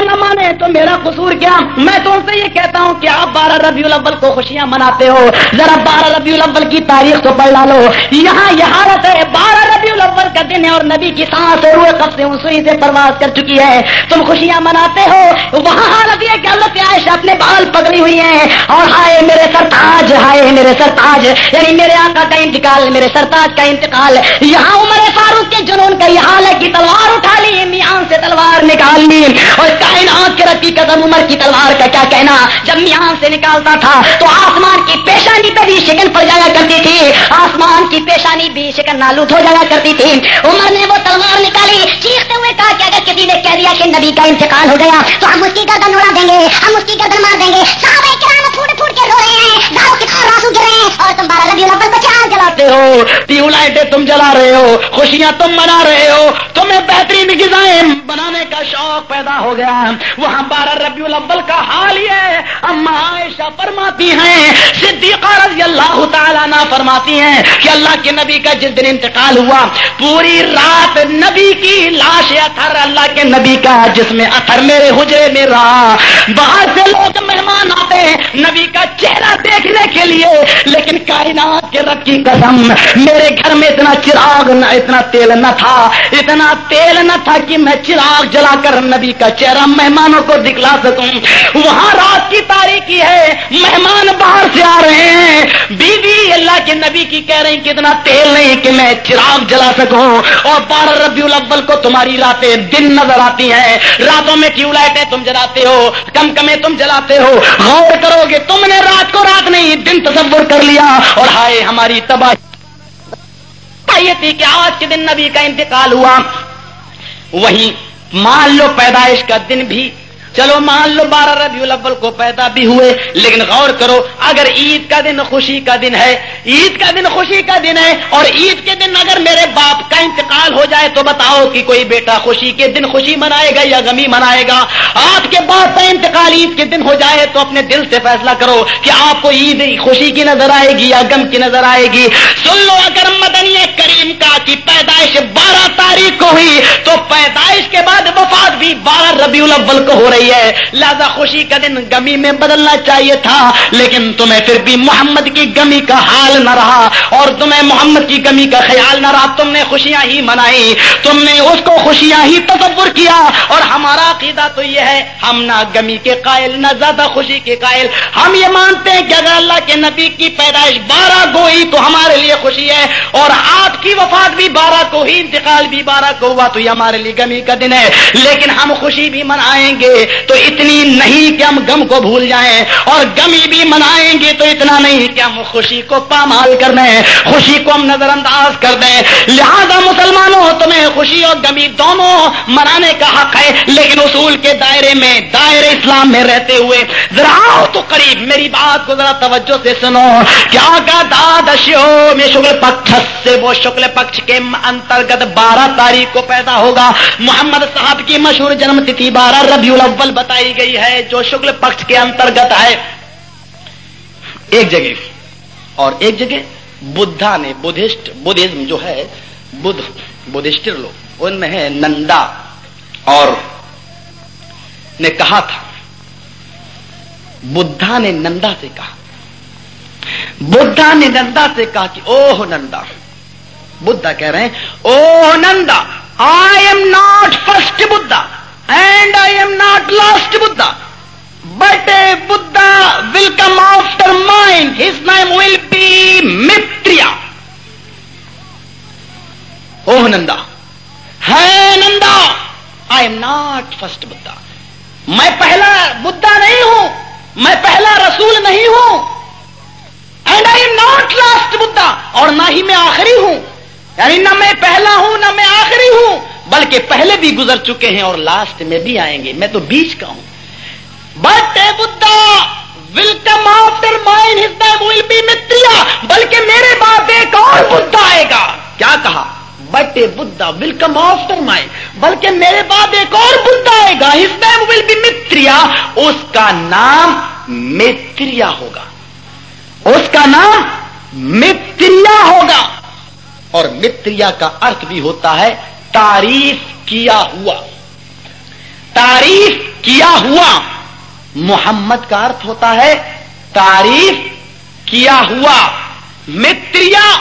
نہ مانے تو میرا قصور کیا؟ میں تو ان سے یہ کہتا ہوں کہ آپ بارہ ربیع الاول کو خوشیاں مناتے ہو۔ ذرا بارہ ربیع الاول کی تاریخ تو پڑھ ڈالو یہاں یہ حالت ہے بارہ الاول کا دن ہے اور نبی کی سانس روئے کب سے سوئی سے پرواز کر چکی ہے۔ تم خوشیاں مناتے ہو۔ وہاں حالت یہ کہ عائشہ اپنے بال پکڑی ہوئی ہیں اور ہائے میرے سرتاج ہائے میرے سرتاج یعنی میرے آقا کا انتقال، میرے سرتاج کا انتقال۔ یہاں عمر فاروق کے جنون کا یہ حال ہے کہ تلوار اٹھا لی میان سے تلوار نکال لی۔ اور کائنات کے رکھی قدم عمر کی تلوار کا کیا کہنا؟ جب میان سے نکالتا تھا تو آسمان کی پیشانی پہ بھی شکن پڑ جایا کرتی تھی۔ آسمان کی پیشانی بھی شکن نالوت ہو جایا کرتی تھی۔ عمر نے وہ تلوار نکالی۔ چیختے ہوئے کہا کہ اگر کسی نے کہہ دیا کہ نبی کا انتقال ہو گیا تو ہم اس کی گردن اڑا دیں گے، ہم اس کی گردن مار دیں گے۔ صحابہ کرام پھوٹ پھوٹ کے رو رہے ہیں داروں کے کھار راسو گر رہے ہیں اور تم بارہ ربیع الاول کو چار جلاتے ہو۔ ٹیو لائٹیں تم جلا رہے ہو، خوشیاں تم منا رہے ہو۔ تمہیں بہترین غذائیں بنانے کا شوق پیدا ہو گیا۔ وہاں بارہ ربیع الاول کا حال یہ ہے۔ اما عائشہ فرماتی ہیں، صدیقہ رضی اللہ تعالیٰ نہ فرماتی ہیں کہ اللہ کے نبی کا جس دن انتقال ہوا، پوری رات نبی کی لاش اتھر اللہ کے نبی کا جس میں اتھر میرے حجرے میں رہا۔ باہر سے لوگ مہمان آتے ہیں نبی کا چہرہ دیکھنے کے لیے، لیکن کائنات کے رب کی قسم، میرے گھر میں اتنا چراغ نہ، اتنا تیل نہ تھا۔ اتنا تیل نہ تھا کہ میں چراغ جلا کر نبی کا چہرہ مہمانوں کو دکھلا سکوں۔ وہاں رات کی تاریخی ہے، مہمان باہر سے آ رہے ہیں۔ بیوی اللہ کے نبی کی کہہ رہی کہ اتنا تیل نہیں کہ میں چراغ جلا سکوں۔ اور بارہ ربیع الاول کو تمہاری راتیں دن نظر آتی ہیں۔ راتوں میں ٹیوب لائٹیں تم جلاتے ہو؟ کم کمیں تم جلاتے ہو؟ غور کرو گے تم نے رات کو رات نہیں، دن تصور کر لیا۔ اور ہائے، ہماری تباہی۔ یہ تھی کہ آج کے دن نبی کا انتقال ہوا۔ وہی مان لو پیدائش کا دن بھی چلو مان لو بارہ ربیع الاول کو پیدا بھی ہوئے، لیکن غور کرو، اگر عید کا دن خوشی کا دن ہے، عید کا دن خوشی کا دن ہے، اور عید کے دن اگر میرے باپ کا انتقال ہو جائے تو بتاؤ کہ کوئی بیٹا خوشی کے دن خوشی منائے گا یا غمی منائے گا۔ آپ کے باپ کا انتقال عید کے دن ہو جائے تو اپنے دل سے فیصلہ کرو کہ آپ کو عید خوشی کی نظر آئے گی یا غم کی نظر آئے گی۔ سن لو اگر مدنی کریم کا کی پیدائش بارہ تاریخ کو ہوئی، تو پیدائش کے بعد وفات بھی بارہ ربیع الاول کو ہو رہی رہی ہے۔ لہذا خوشی کا دن گمی میں بدلنا چاہیے تھا، لیکن تمہیں پھر بھی محمد کی گمی کا حال نہ رہا۔ اور تمہیں محمد کی گمی کا خیال نہ رہا۔ تم نے خوشیاں ہی منائی، تم نے اس کو خوشیاں ہی تصور کیا۔ اور ہمارا عقیدہ تو یہ ہے، ہم نہ گمی کے قائل، نہ زیادہ خوشی کے قائل۔ ہم یہ مانتے ہیں کہ اگر اللہ کے نبی کی پیدائش بارہ کو ہی تو ہمارے لیے خوشی ہے، اور آپ کی وفات بھی بارہ کو ہی، انتقال بھی بارہ کو ہوا، تو یہ ہمارے لیے گمی کا دن ہے۔ لیکن ہم خوشی بھی منائیں گے۔ تو اتنی نہیں کہ ہم غم کو بھول جائیں اور گمی بھی منائیں گے تو اتنا نہیں کہ ہم خوشی کو پامال کر دیں، خوشی کو ہم نظر انداز کر دیں۔ لہذا مسلمانوں، تمہیں خوشی اور گمی دونوں منانے کا حق ہے، لیکن اصول کے دائرے میں، دائرے اسلام میں رہتے ہوئے ذرا تو قریب میری بات کو ذرا توجہ سے سنو۔ کیا کا دادشو میں شکل پکش سے وہ شکل پکش کے انترگت بارہ تاریخ کو پیدا ہوگا؟ محمد صاحب کی مشہور جنم تتھی بارہ ربیع الاول۔ بتائی گئی ہے، جو شکل پکش کے انترگت ہے۔ ایک جگہ۔ اور ایک جگہ بدھا نے، بدھسٹ بدھزم جو ہے، بدھ، بدھسٹر لوگ۔ ان میں ہے نندا۔ اور نے کہا تھا، بدھا نے نندا سے کہا۔ بدھا نے نندا سے کہا کہ اوہ نندا، بدھا کہہ رہے ہیں، اوہ Nanda I am not first Buddha and I am not last Buddha but a Buddha will come after mind his name will be Maitreya oh Nanda ہے Nanda I am not first Buddha میں پہلا بدھا نہیں ہوں میں پہلا رسول نہیں ہوں and I am not last Buddha اور نہ ہی میں آخری ہوں یعنی نہ میں پہلا ہوں نہ میں آخری ہوں بلکہ پہلے بھی گزر چکے ہیں اور لاسٹ میں بھی آئیں گے. میں تو بیچ کا ہوں. But a Buddha will come after mine will be Maitreya بلکہ میرے بعد ایک اور بدھا آئے گا. کیا کہا؟ But a Buddha will come after mine بلکہ میرے بعد ایک اور بدھا آئے گا. ہز نیم ول بی متریا اس کا نام متریا ہوگا. اس کا نام متریا ہوگا. اور متریا کا ارتھ بھی ہوتا ہے تعریف کیا ہوا۔ تعریف کیا ہوا محمد کا ارتھ ہوتا ہے۔ تعریف کیا ہوا متریا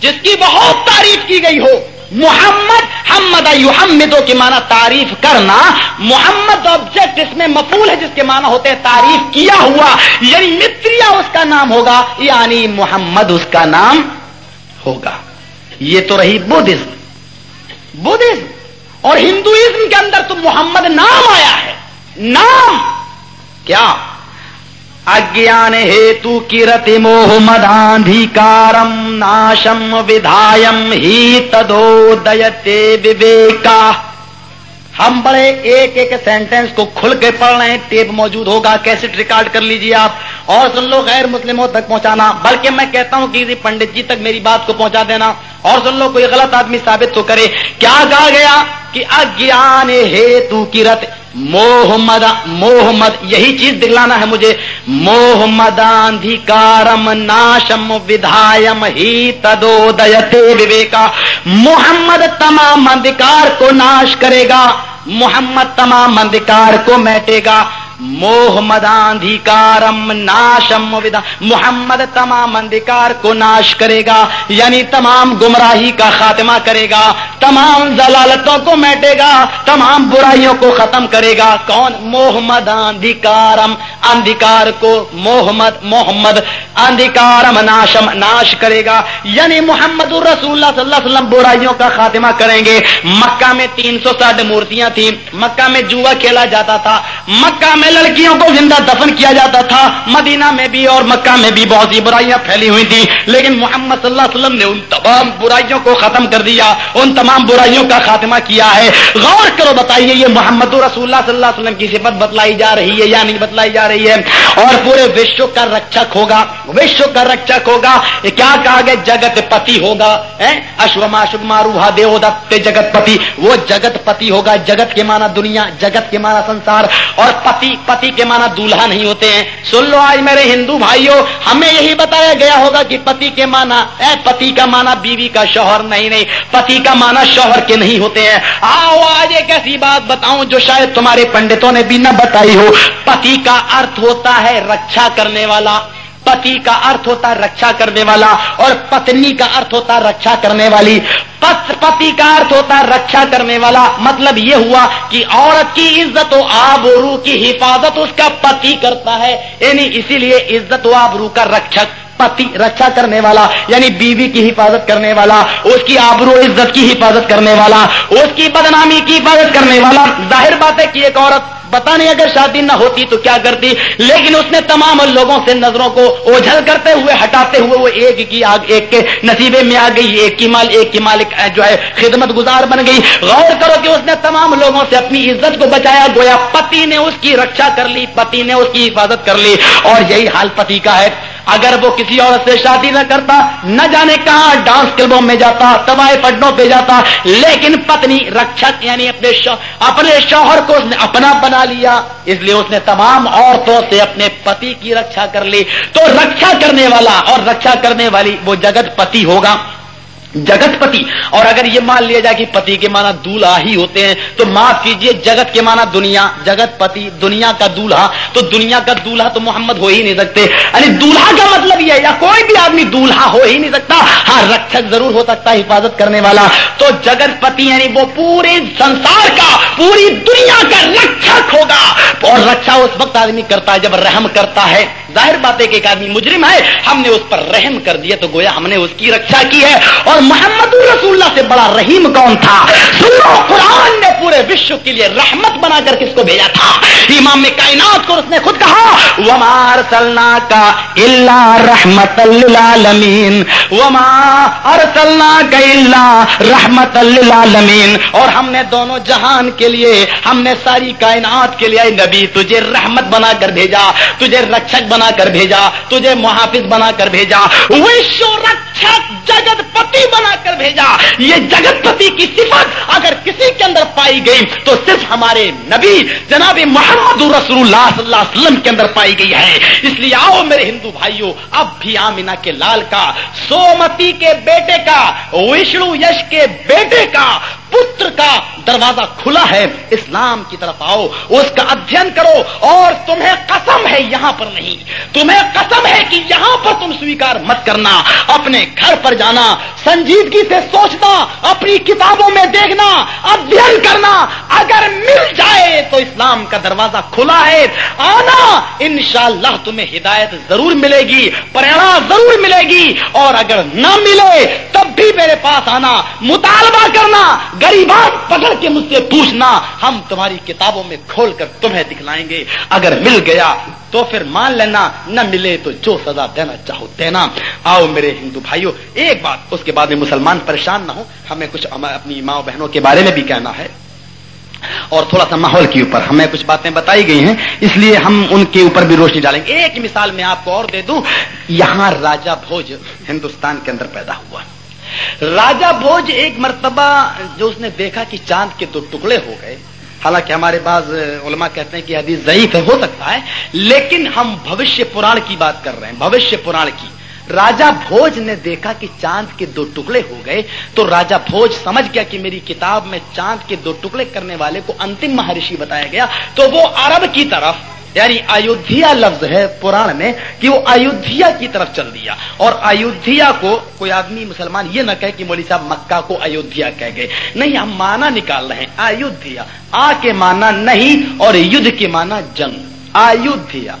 جس کی بہت تعریف کی گئی ہو۔ محمد، حمد یحمدو کے معنی تعریف کرنا۔ محمد آبجیکٹ اس میں مفول ہے جس کے معنی ہوتے ہیں تعریف کیا ہوا۔ یعنی متریا اس کا نام ہوگا یعنی محمد اس کا نام ہوگا۔ یہ تو رہی بدھزم بدھزم اور ہندوازم کے اندر تو محمد نام آیا ہے۔ نام۔ کیا؟ اجان ہیتو کرتی موہ مداندھیکارم ناشم ودھایم ہی تدو دیتے ہم بڑے ایک ایک سینٹینس کو کھل کے پڑھ رہے ہیں۔ ٹیپ موجود ہوگا، کیسٹ ریکارڈ کر لیجیے آپ۔ اور سن لو، غیر مسلموں تک پہنچانا۔ بلکہ میں کہتا ہوں کہ کسی پنڈت جی تک میری بات کو پہنچا دینا۔ اور سن لو کوئی غلط آدمی ثابت تو کرے کیا کہا گیا کہ اجان ہیتو کرت موہمد موہمد یہی چیز دکھلانا ہے مجھے۔ موہمد آندھیکارم ناشم ودھائم ہی تدو وویکا۔ محمد تمام اندھکار کو ناش کرے گا۔ محمد تمام اندھکار کو میٹے گا۔ موہ مداندھیکارم ناشم ودا۔ محمد تمام اندھکار کو ناش کرے گا یعنی تمام گمراہی کا خاتمہ کرے گا۔ تمام ضلالتوں کو میٹے گا، تمام برائیوں کو ختم کرے گا۔ کون؟ محمد اندھکارم اندھکار کو محمد محمد اندھکارم ناشم، ناش کرے گا۔ یعنی محمد الرسول اللہ صلی اللہ علیہ وسلم برائیوں کا خاتمہ کریں گے۔ مکہ میں تین سو ساٹھ مورتیاں تھیں۔ مکہ میں جوا کھیلا جاتا تھا۔ مکہ میں لڑکیوں کو زندہ دفن کیا جاتا تھا۔ مدینہ میں بھی اور مکہ میں بھی بہت سی برائیاں پھیلی ہوئی تھی لیکن محمد صلی اللہ علیہ وسلم نے ان تمام برائیوں کو ختم کر دیا، ان تمام برائیوں کا خاتمہ کیا ہے۔ غور کرو، بتائیے، یہ محمد رسول اللہ صلی اللہ علیہ وسلم کی صفت بتلائی جا رہی ہے یا نہیں بتلائی جا رہی ہے؟ اور پورے وشو کا رکشک ہوگا۔ وشو کا رکشک ہوگا کیا کہا گیا؟ جگت پتی ہوگا اشوما شک مارو دیو دت جگت پتی۔ وہ جگت پتی ہوگا، جگت کے معنی دنیا، جگت کے معنی سنسار۔ اور پتی پتی کے معنی دولہا نہیں ہوتے ہیں۔ سن لو آج میرے ہندو بھائیوں ہمیں یہی بتایا گیا ہوگا کہ پتی کے معنی، اے پتی کا معنی بیوی کا شوہر نہیں نہیں، پتی کا معنی شوہر کے نہیں ہوتے ہیں۔ آؤ آج ایک ایسی بات بتاؤں جو شاید تمہارے پنڈتوں نے بھی نہ بتائی ہو۔ پتی کا ارتھ ہوتا ہے رکشا کرنے والا۔ پتی کا ارتھ ہوتا ہے رکشا کرنے والا اور پتنی کا ارتھ ہوتا ہے رکشا کرنے والی۔ پتی کا ارتھ ہوتا ہے رکشا کرنے والا۔ مطلب یہ ہوا کہ عورت کی عزت و آبرو کی حفاظت اس کا پتی کرتا ہے۔ یعنی اسی لیے عزت و آبرو کا رکشک پتی رکشا کرنے والا یعنی بیوی کی حفاظت کرنے والا، اس کی آبرو عزت کی حفاظت کرنے والا، اس کی بدنامی کی حفاظت کرنے والا۔ ظاہر بات ہے کہ ایک عورت پتا نہیں اگر شادی نہ ہوتی تو کیا کرتی؟ لیکن اس نے تمام لوگوں سے نظروں کو اوجھل کرتے ہوئے، ہٹاتے ہوئے وہ ایک کی آگ، ایک کے نصیبے میں آ گئی، ایک کی مال، ایک کی مالک جو ہے خدمت گزار بن گئی۔ غور کرو کہ اس نے تمام لوگوں سے اپنی عزت کو بچایا، گویا پتی نے اس کی رکشا کر لی، پتی نے اس کی حفاظت کر لی۔ اور یہی حال پتی کا ہے۔ اگر وہ کسی عورت سے شادی نہ کرتا، نہ جانے کہاں ڈانس کلبوں میں جاتا تباہ پڈوں پہ جاتا، لیکن پتنی رکشک یعنی اپنے شو اپنے شوہر کو اس نے اپنا بنا لیا، اس لیے اس نے تمام عورتوں سے اپنے پتی کی رکشا کر لی۔ تو رکشا کرنے والا اور رکشا کرنے والی وہ جگت پتی ہوگا۔ جگت پتی اور اگر یہ مان لیا جائے کہ پتی کے معنی دولہا ہی ہوتے ہیں، تو معاف کیجیے، جگت کے معنی دنیا جگت پتی دنیا کا دولہا۔ تو دنیا کا دولہا تو محمد ہو ہی نہیں سکتے۔ یعنی دولہا کا مطلب یہ ہے، یا کوئی بھی آدمی دولہا ہو ہی نہیں سکتا۔ ہاں رکشک ضرور ہو سکتا حفاظت کرنے والا۔ تو جگت پتی یعنی وہ پورے سنسار کا، پوری دنیا کا رکشک ہوگا۔ اور رکشا اس وقت آدمی کرتا ہے جب رحم کرتا ہے۔ ظاہر بات ہے کہ ایک آدمی مجرم ہے، ہم نے اس پر رحم کر دیا تو گویا ہم نے اس کی رکشا کی ہے۔ اور محمد الرسول اللہ سے بڑا رحیم کون تھا؟ سنو، قرآن نے پورے وشو کے لیے رحمت بنا کر کس کو بھیجا تھا؟ امام کائنات کو اس نے خود کہا ومار سلنا کا اللہ رحمت للعالمین وما ارسلنا کا اللہ رحمت للعالمین اور ہم نے دونوں جہان کے لیے، ہم نے ساری کائنات کے لیے، اے نبی، تجھے رحمت بنا کر بھیجا، تجھے رکشک بنا کر بھیجا، تجھے محافظ بنا کر بھیجا۔ وشو رکش اچھا جگت پتی بنا کر بھیجا۔ یہ جگت پتی کی صفت اگر کسی کے اندر پائی گئی تو صرف ہمارے نبی جناب محمد رسول اللہ صلی اللہ علیہ وسلم کے اندر پائی گئی ہے۔ اس لیے آؤ میرے ہندو بھائیوں اب بھی آمینا کے لال کا، سومتی کے بیٹے کا، وشنو یش کے بیٹے کا پتر کا دروازہ کھلا ہے، اسلام کی طرف آؤ، اس کا ادھین کرو، اور تمہیں قسم ہے یہاں پر نہیں۔ تمہیں قسم ہے کہ یہاں پر تم سویکار مت کرنا، اپنے گھر پر جانا، سنجیدگی سے سوچنا، اپنی کتابوں میں دیکھنا ادھین کرنا۔ اگر مل جائے تو اسلام کا دروازہ کھلا ہے۔ آنا، انشاءاللہ تمہیں ہدایت ضرور ملے گی پریرا ضرور ملے گی۔ اور اگر نہ ملے، تب بھی میرے پاس آنا، مطالبہ کرنا گریبان پکڑ کے مجھ سے پوچھنا، ہم تمہاری کتابوں میں کھول کر تمہیں دکھلائیں گے۔ اگر مل گیا تو پھر مان لینا، نہ ملے تو جو سزا دینا چاہو دینا۔ آؤ میرے ہندو بھائیوں ایک بات، اس کے بعد میں مسلمان پریشان نہ ہو ہمیں کچھ اپنی ماں بہنوں کے بارے میں بھی کہنا ہے۔ اور تھوڑا سا ماحول کے اوپر ہمیں کچھ باتیں بتائی گئی ہیں۔ اس لیے ہم ان کے اوپر بھی روشنی ڈالیں گے۔ ایک مثال میں آپ کو اور دے دوں۔ یہاں راجا بھوج ہندوستان کے اندر پیدا ہوا۔ راجہ بوجھ ایک مرتبہ جو اس نے دیکھا کہ چاند کے دو ٹکڑے ہو گئے۔ حالانکہ ہمارے بعض علماء کہتے ہیں کہ حدیث ضعیف ہے، ہو سکتا ہے، لیکن ہم بھوشیہ پران کی بات کر رہے ہیں، بھوشیہ پران کی۔ راجا بھوج نے دیکھا کہ چاند کے دو ٹکڑے ہو گئے تو راجا بھوج سمجھ گیا کہ میری کتاب میں چاند کے دو ٹکڑے کرنے والے کو انتم مہرشی بتایا گیا۔ تو وہ عرب کی طرف یعنی ایودھیا لفظ ہے پران میں، کہ وہ ایودھیا کی طرف چل دیا۔ اور ایودھیا کو کوئی آدمی مسلمان یہ نہ کہے کہ مولوی صاحب مکہ کو ایودھیا کہہ گئے۔ نہیں، ہم مانا نکال رہے ہیں۔ ایودھیا، آ کے مانا نہیں اور یدھ کے مانا جنگ۔ ایودھیا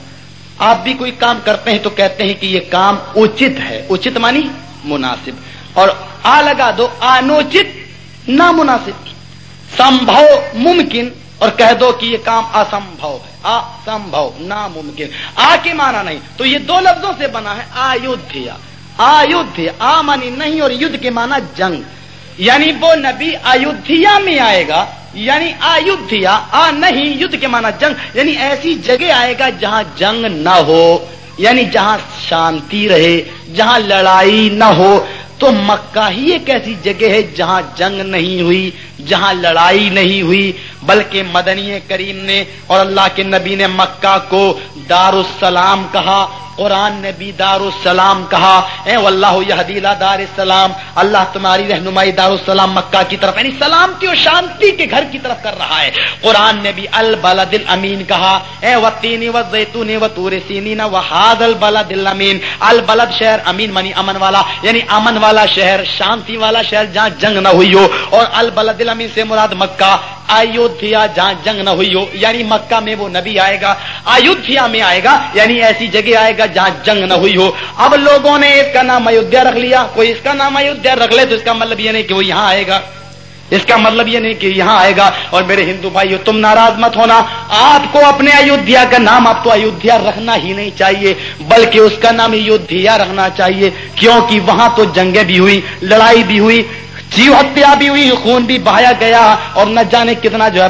آپ بھی کوئی کام کرتے ہیں تو کہتے ہیں کہ یہ کام اچت ہے۔ اچت مانی مناسب۔ اور آ لگا دو، آنوچت، نامناسب۔ سمبھو ممکن اور کہہ دو کہ یہ کام اسمبھو ہے۔ اسمبھو ناممکن۔ آ کے مانا نہیں۔ تو یہ دو لفظوں سے بنا ہے آیودھیا۔ آیودھیا، آ مانی نہیں اور یدھ کے مانا جنگ۔ یعنی وہ نبی ایودھیا میں آئے گا یعنی آیودھیا آ نہیں یدھ کے مانا جنگ یعنی ایسی جگہ آئے گا جہاں جنگ نہ ہو یعنی جہاں شانتی رہے، جہاں لڑائی نہ ہو تو مکہ ہی ایک ایسی جگہ ہے جہاں جنگ نہیں ہوئی، جہاں لڑائی نہیں ہوئی، بلکہ مدنی کریم نے اور اللہ کے نبی نے مکہ کو دار السلام کہا، قرآن نے بھی دار السلام کہا۔ اے اللہ یہ دار السلام اللہ تمہاری رہنمائی دار السلام مکہ کی طرف یعنی سلامتی اور شانتی کے گھر کی طرف کر رہا ہے۔ قرآن نے بھی البلد الامین کہا۔ اے و تینی و زیتون و تور سینی و حاد البلد الامین، البلد شہر امین، منی امن والا یعنی امن والا شہر، شانتی والا شہر جہاں جنگ نہ ہوئی ہو، اور البلد الامین سے مراد مکہ، ایودھیا جہاں جنگ نہ ہوئی ہو یعنی مکہ میں وہ نبی آئے گا، ایودھیا میں آئے گا یعنی ایسی جگہ آئے گا جہاں جنگ نہ ہوئی ہو۔ اب لوگوں نے اس کا نام ایودھیا رکھ لیا، کوئی اس کا نام ایودھیا رکھ لے تو اس کا مطلب یہ نہیں کہ وہ یہاں آئے گا۔ اس کا مطلب یہ نہیں کہ یہاں آئے گا اور میرے ہندو بھائی تم ناراض مت ہونا۔ آپ کو اپنے ایودھیا کا نام آپ کو ایودھیا رکھنا ہی نہیں چاہیے، بلکہ اس کا نام ایودھیا رکھنا چاہیے، کیونکہ وہاں تو جنگیں بھی ہوئی لڑائی بھی ہوئی۔ جیو ہتیا بھی ہوئی، خون بھی بہایا گیا اور نہ جانے کتنا جو ہے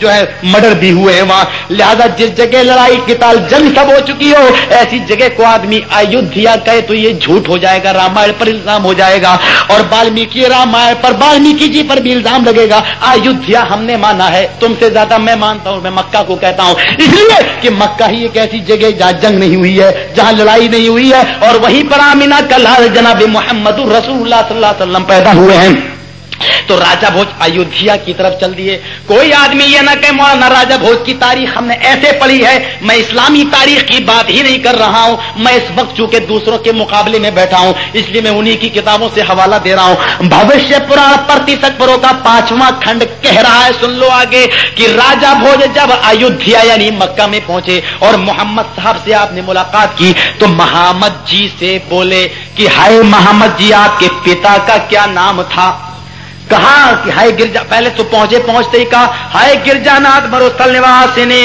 جو ہے مرڈر بھی ہوئے ہیں وہاں۔ لہذا جس جگہ لڑائی کتال جنگ سب ہو چکی ہو، ایسی جگہ کو آدمی ایودھیا کہے تو یہ جھوٹ ہو جائے گا رامائن پر الزام ہو جائے گا۔ اور بالمیکی رامائن پر بالمیکی جی پر بھی الزام لگے گا۔ ایودھیا ہم نے مانا ہے، تم سے زیادہ میں مانتا ہوں، میں مکہ کو کہتا ہوں۔ اس لیے کہ مکہ ہی ایک ایسی جگہ جہاں جنگ نہیں ہوئی ہے، جہاں لڑائی نہیں ہوئی ہے۔ اور وہیں پر آمینہ کلال جناب محمد رسول اللہ صلی اللہ علیہ وسلم پیدا ہوئے ہیں۔ ہیں۔ تو راجا بھوج ایودھیا کی طرف چل دیے کوئی آدمی یہ نہ کہ مولانا راجا بھوج کی تاریخ ہم نے ایسے پڑھی ہے، میں اسلامی تاریخ کی بات ہی نہیں کر رہا ہوں، میں اس وقت چونکہ دوسروں کے مقابلے میں بیٹھا ہوں، اس لیے میں انہی کی کتابوں سے حوالہ دے رہا ہوں۔ بھوشیہ پورا پرتیشت پرو کا پانچواں کھنڈ کہہ رہا ہے، سن لو آگے، کہ راجا بھوج جب ایودھیا یعنی مکہ میں پہنچے اور محمد صاحب سے آپ نے ملاقات کی، تو محمد جی سے بولے کہ ہائے محمد جی آپ کے پتا کا کیا نام تھا؟ کہا کہ ہائے گرجا پہلے تو پہنچے پہنچتے ہی کہا، ہائے گرجا ناتھ بروستل نواس نے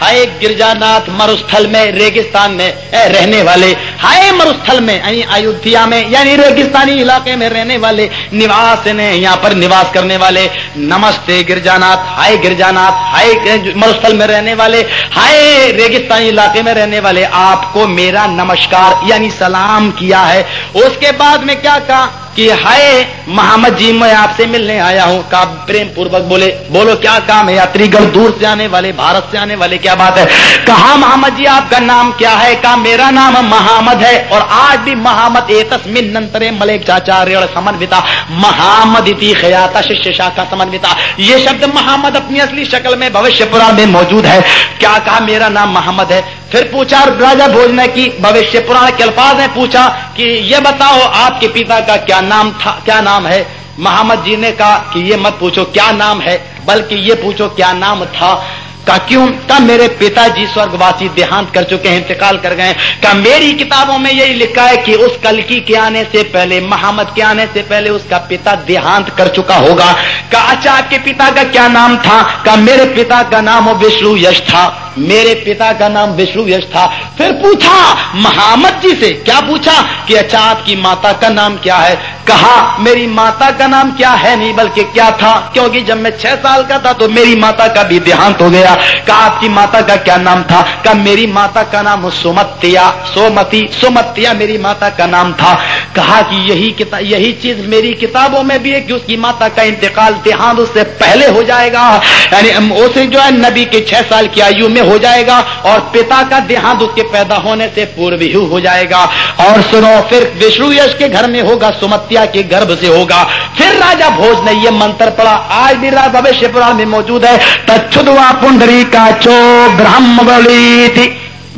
ہائے گرجا ناتھ مرستھل میں، ریگستان میں رہنے والے۔ ہائے مرستھل میں یعنی ایودھیا میں یعنی ریگستانی علاقے میں رہنے والے نواس نے یہاں پر نواس کرنے والے۔ نمستے گرجا ناتھ ہائے گرجا ناتھ ہائے مرستھل میں رہنے والے۔ ہائے ریگستانی علاقے میں رہنے والے، آپ کو میرا نمسکار یعنی سلام کیا ہے۔ اس کے بعد میں کیا کہا؟ کہ ہائے محمد جی میں آپ سے ملنے آیا ہوں۔ کا پریم پوروک بولے، بولو کیا کام ہے؟ یاتری گڑھ دور سے آنے والے، بھارت سے آنے والے، کیا بات ہے؟ کہا محمد جی آپ کا نام کیا ہے؟ کہا میرا نام محمد ہے۔ اور آج بھی محمد اے تسمن ننترے ملک چاچا ریڑ سمنوتا محمد اتی خیاتا شش شاخا سمنوتا یہ شبد محمد اپنی اصلی شکل میں بھوشیہ پورا میں موجود ہے۔ کیا کہا میرا نام محمد ہے؟ پھر پوچھا راجا بھوجنے کی بھوشیہ پرانے کے الفاظ نے پوچھا کہ یہ بتاؤ آپ کے پتا کا کیا نام تھا، کیا نام ہے؟ محمد جی نے کہا کہ یہ مت پوچھو کیا نام ہے، بلکہ یہ پوچھو کیا نام تھا۔ کا کیوں؟ کا میرے پتا جی سورگواسی دیہانت کر چکے ہیں، انتقال کر گئے کا میری کتابوں میں یہی لکھا ہے کہ اس کلکی کے آنے سے پہلے، محمد کے آنے سے پہلے اس کا پتا دیہانت کر چکا ہوگا۔ کا اچھا آپ کے پتا کا کیا نام تھا؟ کا میرے پتا کا نام وشنو یش تھا۔ میرے پتا کا نام وشنو یش تھا۔ پھر پوچھا محمد جی سے کیا پوچھا کہ اچھا آپ کی ماتا کا نام کیا ہے؟ کہا، میری ماتا کا نام کیا ہے نہیں، بلکہ کیا تھا؟ کیونکہ جب میں چھ سال کا تھا تو میری ماتا کا بھی دیہانت ہو گیا۔ کہا، آپ کی ماتا کا کیا نام تھا؟ کہا، میری ماتا کا نام سومتیا، سومتی، سومتیا میری ماتا کا نام تھا۔ کہا کہ یہی یہی چیز میری کتابوں میں بھی ہے کہ اس کی ماتا کا انتقال دیہانت اس سے پہلے ہو جائے گا۔ یعنی اسے جو ہے، نبی کے چھ سال کی آیو میں ہو جائے گا اور پتا کا دیہانت اس کے پیدا ہونے سے پورو ہو جائے گا۔ اور سنو، پھر وشنو یش کے گھر میں ہوگا، سمتیا کے گرب سے ہوگا۔ پھر راجا بھوج نے یہ منتر پڑا آج بھی راجا بھوشیہ میں موجود ہے۔ تچھدوا پنڈری کا چو برہم بلی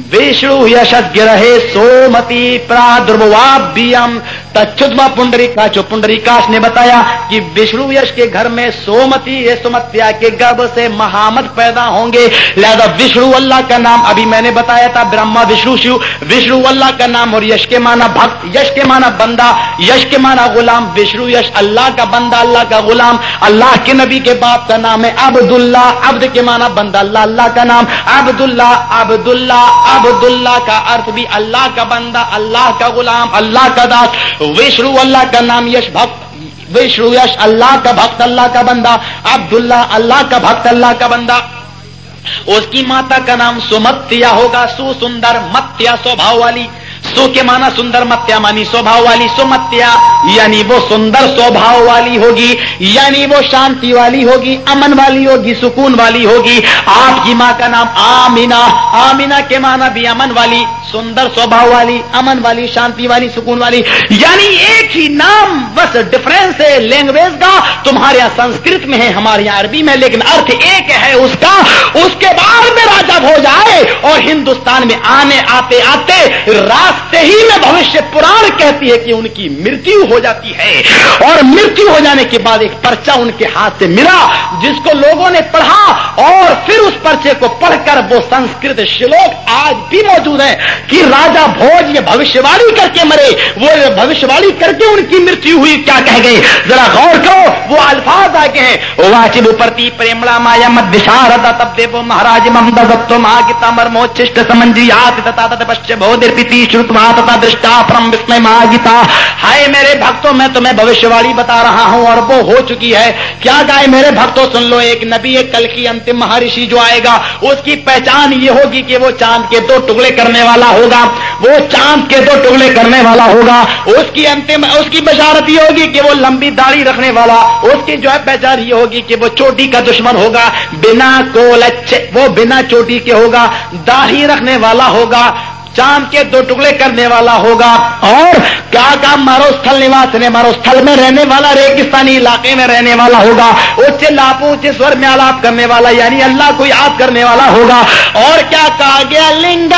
تھی وشنو یش گرہے سومتی پرادربوابیم تچدما پنڈری کا کاچو پنڈری کاش نے بتایا کہ وشنو یش کے گھر میں سومتی سومتیا کے گرب سے محمد پیدا ہوں گے لہذا وشنو اللہ کا نام ابھی میں نے بتایا تھا برہما وشنو شیو وشنو اللہ کا نام اور یش کے مانا بھکت یش کے مانا بندہ یش کے مانا غلام وشنو یش اللہ کا بندہ اللہ کا غلام اللہ کے نبی کے باپ کا نام ہے عبد اللہ عبد کے مانا بندہ اللہ اللہ کا نام عبد اللہ کا ارتھ بھی اللہ کا بندہ، اللہ کا غلام، اللہ کا داس وشرو اللہ کا نام یش بھکت وشرو یش اللہ کا بھکت، اللہ کا بندہ۔ عبد اللہ اللہ کا بھکت، اللہ کا بندہ۔ اس کی ماتا کا نام سمتیا ہوگا، سو سندر متیا سوبھاؤ والی۔ سو کے مانا سندر متیا مانی سوبھاؤ والی سومتیا یعنی وہ سندر سوبھاؤ والی ہوگی یعنی وہ شانتی والی ہوگی، امن والی ہوگی، سکون والی ہوگی۔ آپ کی ماں کا نام آمینا آمینا کے مانا بھی امن والی۔ سندر سوبھاؤ والی، امن والی، شانتی والی، سکون والی یعنی ایک ہی نام، بس ڈفرینس ہے لینگویج کا۔ تمہارے یہاں سنسکرت میں ہے، ہمارے یہاں عربی میں، لیکن ارتھ ایک ہے اس کا۔ اس کے بعد میں راجا ہو جائے اور ہندوستان میں آنے، آتے آتے، راستے ہی میں بھوشیہ پران کہتی ہے کہ ان کی مرتو ہو جاتی ہے۔ اور مرتو ہو جانے کے بعد ایک پرچہ ان کے ہاتھ سے ملا، جس کو لوگوں نے پڑھا اور پھر اس پرچے کو پڑھ کر وہ سنسکرت شلوک آج بھی موجود ہے کہ راجا بھوج یہ بھوشیہوانی کر کے مرے، وہ بھوشیہوانی کر کے ان کی مرتو ہوئی کیا کہہ گئے؟ ذرا غور کرو، وہ الفاظ آگے ہیں۔ واچب پرتی پریمڑا مایا مد شارد تب دیو مہاراج ممد دت مہا گیتا مرمو چشٹ سمنجی آت تتا تت پشچ بودر پیتی شرتما تتا دشتا پرم وسمے مہا گیتا ہائے میرے بھکتوں میں تمہیں بھوشیہوانی بتا رہا ہوں اور وہ ہو چکی ہے۔ کیا گائے میرے بھکتوں سن لو ایک نبی، ایک کل کی انتم مہارشی جو آئے گا۔ اس کی پہچان یہ ہوگی کہ وہ چاند کے دو ٹکڑے کرنے والا ہوگا، وہ چاند کے دو ٹکڑے کرنے والا ہوگا، اس کی انتم اس کی بشارت یہ ہوگی کہ وہ لمبی داڑھی رکھنے والا، اس کی جو ہے پہچان یہ ہوگی کہ وہ چوٹی کا دشمن ہوگا، بنا کول اچھے وہ بنا چوٹی کے ہوگا، داڑھی رکھنے والا ہوگا چاند کے دو ٹکڑے کرنے والا ہوگا اور کیا کام مارو استھل نواس نے مارو استھل میں رہنے والا، ریگستانی علاقے میں رہنے والا ہوگا اچ لاپ اچ سور میں آلاپ کرنے والا یعنی اللہ کو یاد کرنے والا ہوگا۔ اور کیا کہا گیا؟ لنگ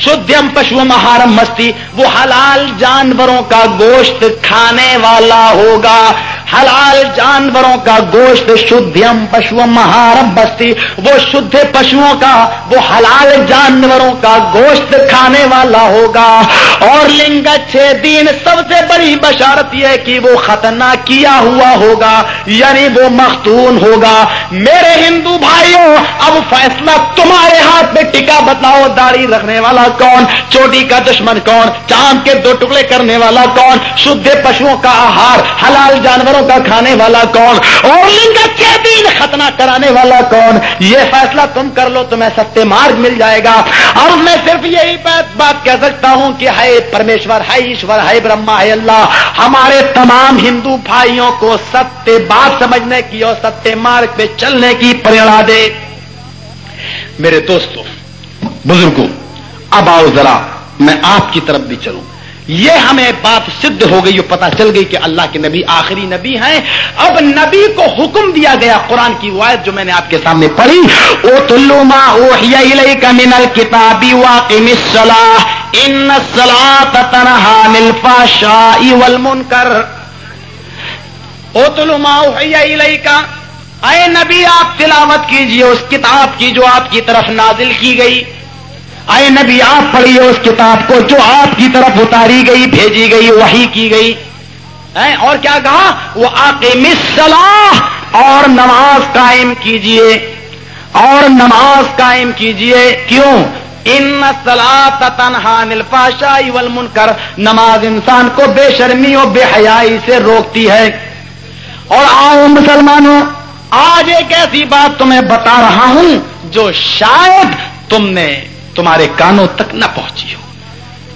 شدھم پشو مہارم مستی۔ وہ حلال جانوروں کا گوشت کھانے والا ہوگا۔ حلال جانوروں کا گوشت شدھم پشو مہارم بستی، وہ شدھ پشوؤں کا، وہ حلال جانوروں کا گوشت کھانے والا ہوگا۔ اور لنگ چھ دین سب سے بڑی بشارت یہ کہ وہ ختنہ کیا ہوا ہوگا یعنی وہ مختون ہوگا۔ میرے ہندو بھائیوں، اب فیصلہ تمہارے ہاتھ میں ٹکا بتاؤ، داڑھی رکھنے والا کون، چوٹی کا دشمن کون، چاند کے دو ٹکڑے کرنے والا کون؟ شدھ پشوؤں کا آہار، حلال جانوروں کا کھانے والا کون اور لنگ کے دین ختنہ کرانے والا کون؟ یہ فیصلہ تم کر لو، تمہیں ستیہ مارگ مل جائے گا۔ اور میں صرف یہی بات بات کہہ سکتا ہوں کہ ہے پرمیشور ہے ایشور ہے برہما ہے اللہ، ہمارے تمام ہندو بھائیوں کو ستیہ بات سمجھنے کی اور ستیہ مارگ پہ چلنے کی پریڑا دے۔ میرے دوستوں بزرگوں اب آؤ ذرا میں آپ کی طرف بھی چلوں۔ یہ ہمیں بات سدھ ہو گئی پتا چل گئی کہ اللہ کے نبی آخری نبی ہیں۔ اب نبی کو حکم دیا گیا قرآن کی وائد جو میں نے آپ کے سامنے پڑھی او تلو ما کا منل کتابی واقم ان تنہا نلفا شاہ ول کر او تلو ما کا اے نبی، آپ تلاوت کیجیے، اس کتاب کی جو آپ کی طرف نازل کی گئی۔ اے نبی، آپ پڑھیے اس کتاب کو جو آپ کی طرف اتاری گئی، بھیجی گئی وہی کی گئی۔ اور کیا کہا؟ وہ آتے مسلح اور نماز قائم کیجیے۔ اور نماز قائم کیجیے۔ کیوں؟ ان سلا تنہا نلفاشا ول کر نماز انسان کو بے شرمی اور بے حیائی سے روکتی ہے۔ اور آؤ مسلمانوں، آج ایک ایسی بات تمہیں بتا رہا ہوں جو شاید تم نے تمہارے کانوں تک نہ پہنچی ہو۔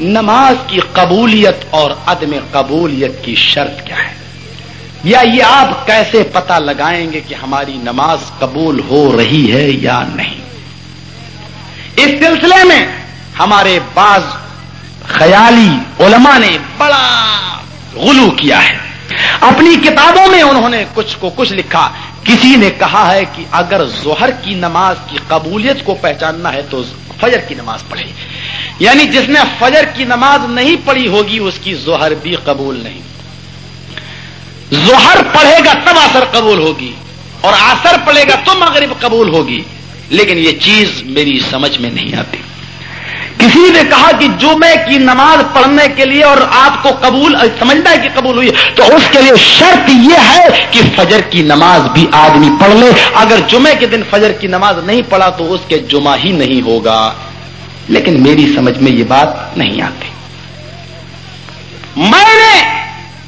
نماز کی قبولیت اور عدم قبولیت کی شرط کیا ہے؟ یا یہ آپ کیسے پتا لگائیں گے کہ ہماری نماز قبول ہو رہی ہے یا نہیں؟ اس سلسلے میں ہمارے بعض خیالی علماء نے بڑا غلو کیا ہے۔ اپنی کتابوں میں انہوں نے کچھ کو کچھ لکھا۔ کسی نے کہا ہے کہ اگر ظہر کی نماز کی قبولیت کو پہچاننا ہے تو فجر کی نماز پڑھے یعنی جس نے فجر کی نماز نہیں پڑھی ہوگی، اس کی ظہر بھی قبول نہیں۔ ظہر پڑھے گا تب اثر قبول ہوگی، اور اثر پڑے گا تو مغرب قبول ہوگی۔ لیکن یہ چیز میری سمجھ میں نہیں آتی۔ کسی نے کہا کہ جمعے کی نماز پڑھنے کے لیے اور آپ کو قبول سمجھنا ہے کہ قبول ہوئی، تو اس کے لیے شرط یہ ہے کہ فجر کی نماز بھی آدمی پڑھ لے۔ اگر جمعے کے دن فجر کی نماز نہیں پڑھا تو اس کے جمعہ ہی نہیں ہوگا۔ لیکن میری سمجھ میں یہ بات نہیں آتی۔ میں نے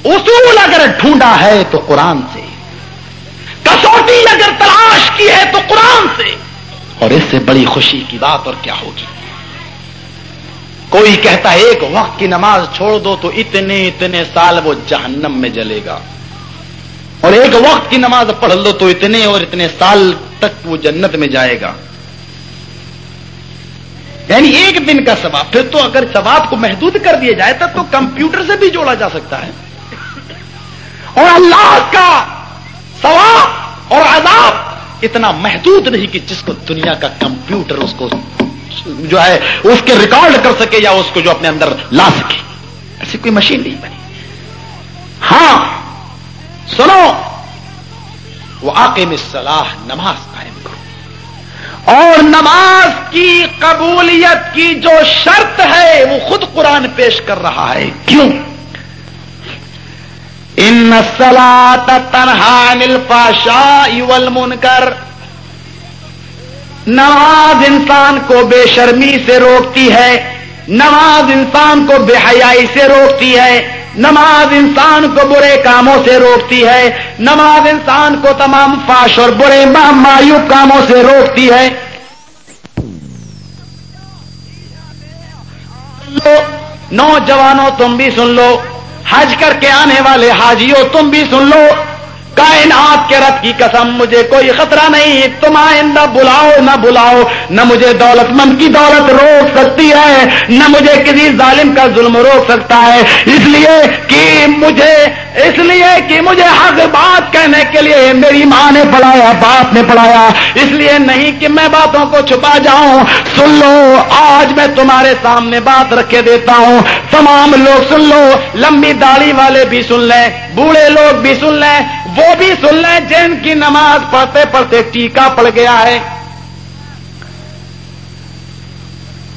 اصول اگر ڈھونڈا ہے تو قرآن سے۔ کسوٹی اگر تلاش کی ہے تو قرآن سے۔ اور اس سے بڑی خوشی کی بات اور کیا ہوگی؟ کوئی کہتا ہے ایک وقت کی نماز چھوڑ دو تو اتنے اتنے سال وہ جہنم میں جلے گا۔ اور ایک وقت کی نماز پڑھ لو تو اتنے اور اتنے سال تک وہ جنت میں جائے گا۔ یعنی ایک دن کا ثواب۔ پھر تو اگر ثواب کو محدود کر دیا جائے تب تو کمپیوٹر سے بھی جوڑا جا سکتا ہے۔ اور اللہ کا ثواب اور عذاب اتنا محدود نہیں کہ جس کو دنیا کا کمپیوٹر اس کو جو ہے اس کے ریکارڈ کر سکے یا اس کو جو اپنے اندر لا سکے۔ ایسی کوئی مشین نہیں بنی۔ ہاں سنو۔ وہ آکے میں صلاح نماز قائم کرو۔ اور نماز کی قبولیت کی جو شرط ہے، وہ خود قرآن پیش کر رہا ہے۔ کیوں؟ ان سلا تنہا نل پاشا کر نماز انسان کو بے شرمی سے روکتی ہے نماز انسان کو بے حیائی سے روکتی ہے، نماز انسان کو برے کاموں سے روکتی ہے، نماز انسان کو تمام فاش اور برے مایو کاموں سے روکتی ہے۔ نوجوانوں تم بھی سن لو، حج کر کے آنے والے حاجیوں تم بھی سن لو۔ کائنات کے رب کی قسم، مجھے کوئی خطرہ نہیں۔ تم آئندہ بلاؤ، نہ بلاؤ۔ نہ مجھے دولت مند کی دولت روک سکتی ہے، نہ مجھے کسی ظالم کا ظلم روک سکتا ہے۔ اس لیے کہ مجھے، اس لیے کہ مجھے حق بات کہنے کے لیے میری ماں نے پڑھایا، باپ نے پڑھایا۔ اس لیے نہیں کہ میں باتوں کو چھپا جاؤں۔ سن لو، آج میں تمہارے سامنے بات رکھے دیتا ہوں۔ تمام لوگ سن لو، لمبی داڑھی والے بھی سن لیں، بوڑھے لوگ بھی سن لیں۔ وہ بھی سن لیں جن کی نماز پڑھتے پڑھتے ٹیکا پڑ گیا ہے۔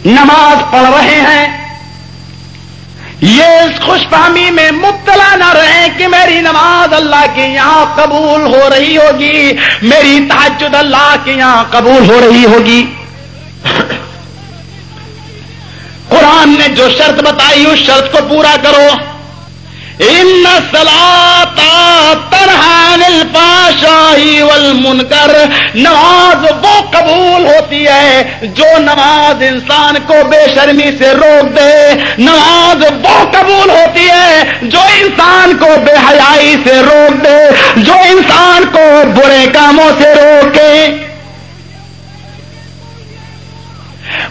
نماز پڑھ رہے ہیں۔ یہ اس خوش فہمی میں مبتلا نہ رہے کہ میری نماز اللہ کے یہاں قبول ہو رہی ہوگی۔ میری تحجد اللہ کے یہاں قبول ہو رہی ہوگی۔ قرآن نے جو شرط بتائی اس شرط کو پورا کرو۔ ان سلا ترحان الفاشاہی والمنکر نماز وہ قبول ہوتی ہے جو نماز انسان کو بے شرمی سے روک دے. نماز وہ قبول ہوتی ہے جو انسان کو بے حیائی سے روک دے، جو انسان کو برے کاموں سے روکے.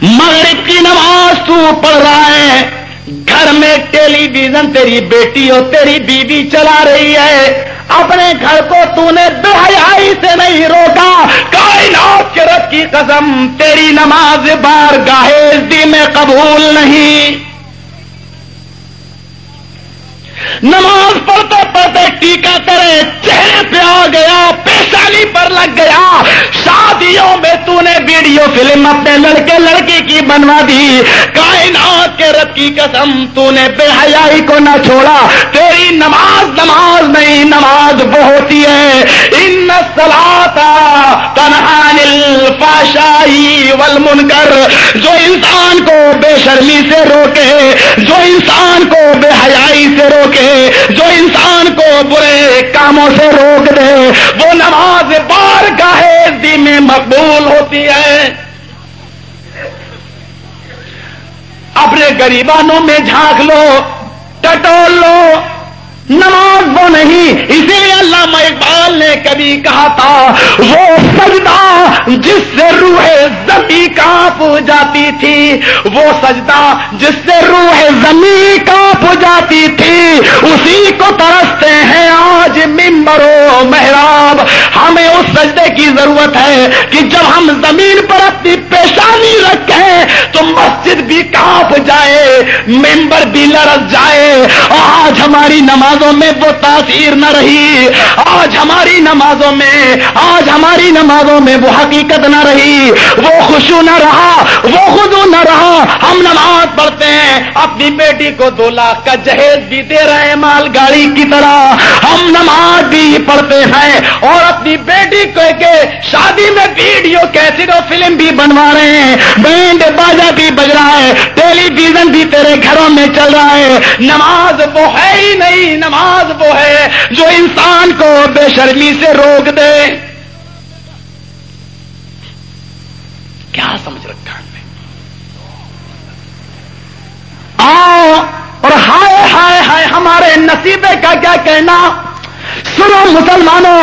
مغرب کی نماز تو پڑھ رہا ہے گھر میں ٹیلی ویژن، تیری بیٹی اور تیری بیوی چلا رہی ہے۔ اپنے گھر کو تو نے بے حیائی سے نہیں روکا۔ کائنات کے رب کی قسم، تیری نماز بار گاہے دی میں قبول نہیں۔ نماز پڑھتے پڑھتے ٹیکا کرے، چہرے پہ آ گیا پیشانی پر لگ گیا۔ شادیوں میں تو نے ویڈیو فلم اپنے لڑکے لڑکی کی بنوا دی۔ کائنات کے رب کی قسم تو نے بے حیائی کو نہ چھوڑا۔ تیری نماز نماز نہیں، نماز وہ ہوتی ہے۔ ان سلاتا تنہان الفاشائی والمنکر۔ جو انسان کو بے شرمی سے روکے، جو انسان کو بے حیائی سے روکے، جو انسان کو برے کاموں سے روک دے، وہ نماز بار گاہے دی میں مقبول ہوتی ہے۔ اپنے گریبانوں میں جھانک لو ٹٹول لو۔ نماز وہ نہیں، اسی لیے علامہ اقبال نے کبھی کہا تھا، وہ سجدہ جس سے روح زمین کانپ جاتی تھی، وہ سجدہ جس سے روح زمین کانپ جاتی تھی، اسی کو ترستے ہیں آج ممبر و محراب۔ ہمیں اس سجدے کی ضرورت ہے کہ جب ہم زمین پر اپنی پیشانی رکھیں، تو مسجد بھی کانپ جائے، ممبر بھی لڑک جائے۔ آج ہماری نماز نمازوں میں وہ تاثیر نہ رہی۔ آج ہماری نمازوں میں، آج ہماری نمازوں میں وہ حقیقت نہ رہی۔ وہ خوشو نہ رہا، وہ خود نہ رہا۔ ہم نماز پڑھتے ہیں، اپنی بیٹی کو دو لاکھ کا جہیز بھی دے رہے ہیں مال گاڑی کی طرح۔ ہم نماز بھی پڑھتے ہیں اور اپنی بیٹی کو کے شادی میں ویڈیو کیسے فلم بھی بنوا رہے ہیں۔ بینڈ باجا بھی بج رہا ہے، ٹیلی ویژن بھی تیرے گھروں میں چل رہا ہے۔ نماز وہ ہے ہی نہیں نماز وہ ہے جو انسان کو بے شرمی سے روک دے۔ کیا سمجھ رکھا ہے؟ آؤ اور ہائے ہائے ہائے ہمارے نصیبے کا کیا کہنا؟ سنو مسلمانوں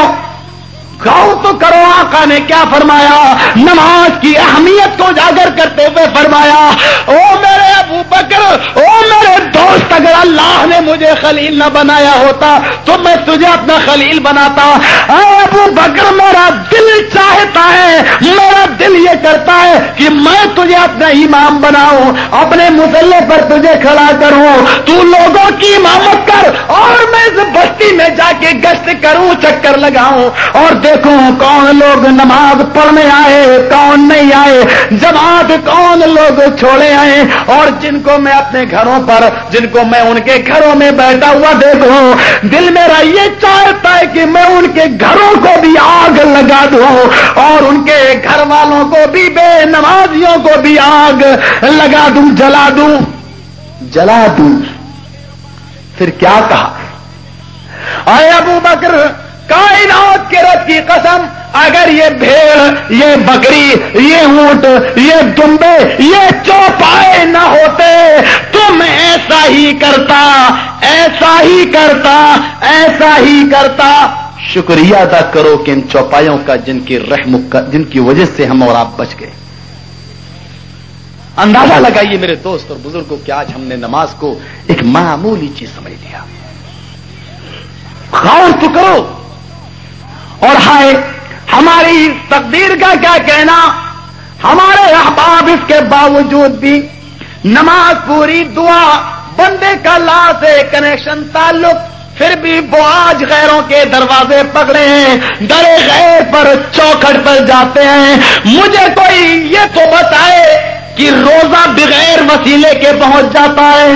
غور تو کرو آقا نے کیا فرمایا؟ نماز کی اہمیت کو اجاگر کرتے ہوئے فرمایا، او میرے ابو بکر، او میرے دوست، اگر اللہ نے مجھے خلیل نہ بنایا ہوتا تو میں تجھے اپنا خلیل بناتا۔ اے ابو بکر، میرا دل چاہتا ہے، میرا دل یہ کرتا ہے کہ میں تجھے اپنا امام بناؤں، اپنے مسلح پر تجھے کھڑا کروں۔ تو لوگوں کی امامت کر اور میں اس بستی میں جا کے گشت کروں، چکر لگاؤں اور دیکھوں کون لوگ نماز پڑھنے آئے، کون نہیں آئے، جماعت کون لوگ چھوڑے آئے؟ اور جن کو میں اپنے گھروں پر، جن کو میں ان کے گھروں میں بیٹھا ہوا دیکھوں، دل میرا یہ چاہتا ہے کہ میں ان کے گھروں کو بھی آگ لگا دوں، اور ان کے گھر والوں کو بھی، بے نمازیوں کو بھی آگ لگا دوں، جلا دوں۔ جلا دوں۔ پھر کیا کہا؟ اے ابو بکر کائنات کے رب کی قسم، اگر یہ بھیڑ، یہ بکری، یہ اونٹ، یہ دمبے، یہ چوپائے نہ ہوتے تو میں ایسا ہی کرتا، ایسا ہی کرتا، ایسا ہی کرتا۔ شکریہ ادا کرو کہ ان چوپایوں کا، جن کی رحم جن کی وجہ سے ہم اور آپ بچ گئے۔ اندازہ لگائیے میرے دوست اور بزرگوں کہ آج ہم نے نماز کو ایک معمولی چیز سمجھ لیا۔ غور تو کرو۔ اور ہائے، ہماری تقدیر کا کیا کہنا؟ ہمارے احباب اس کے باوجود بھی نماز پوری دعا، بندے کا لا سے کنیکشن تعلق، پھر بھی بواج غیروں کے دروازے پکڑے ہیں ڈرے غیر پر چوکھٹ پر جاتے ہیں۔ مجھے کوئی یہ تو بتائے کہ روزہ بغیر وسیلے کے پہنچ جاتا ہے۔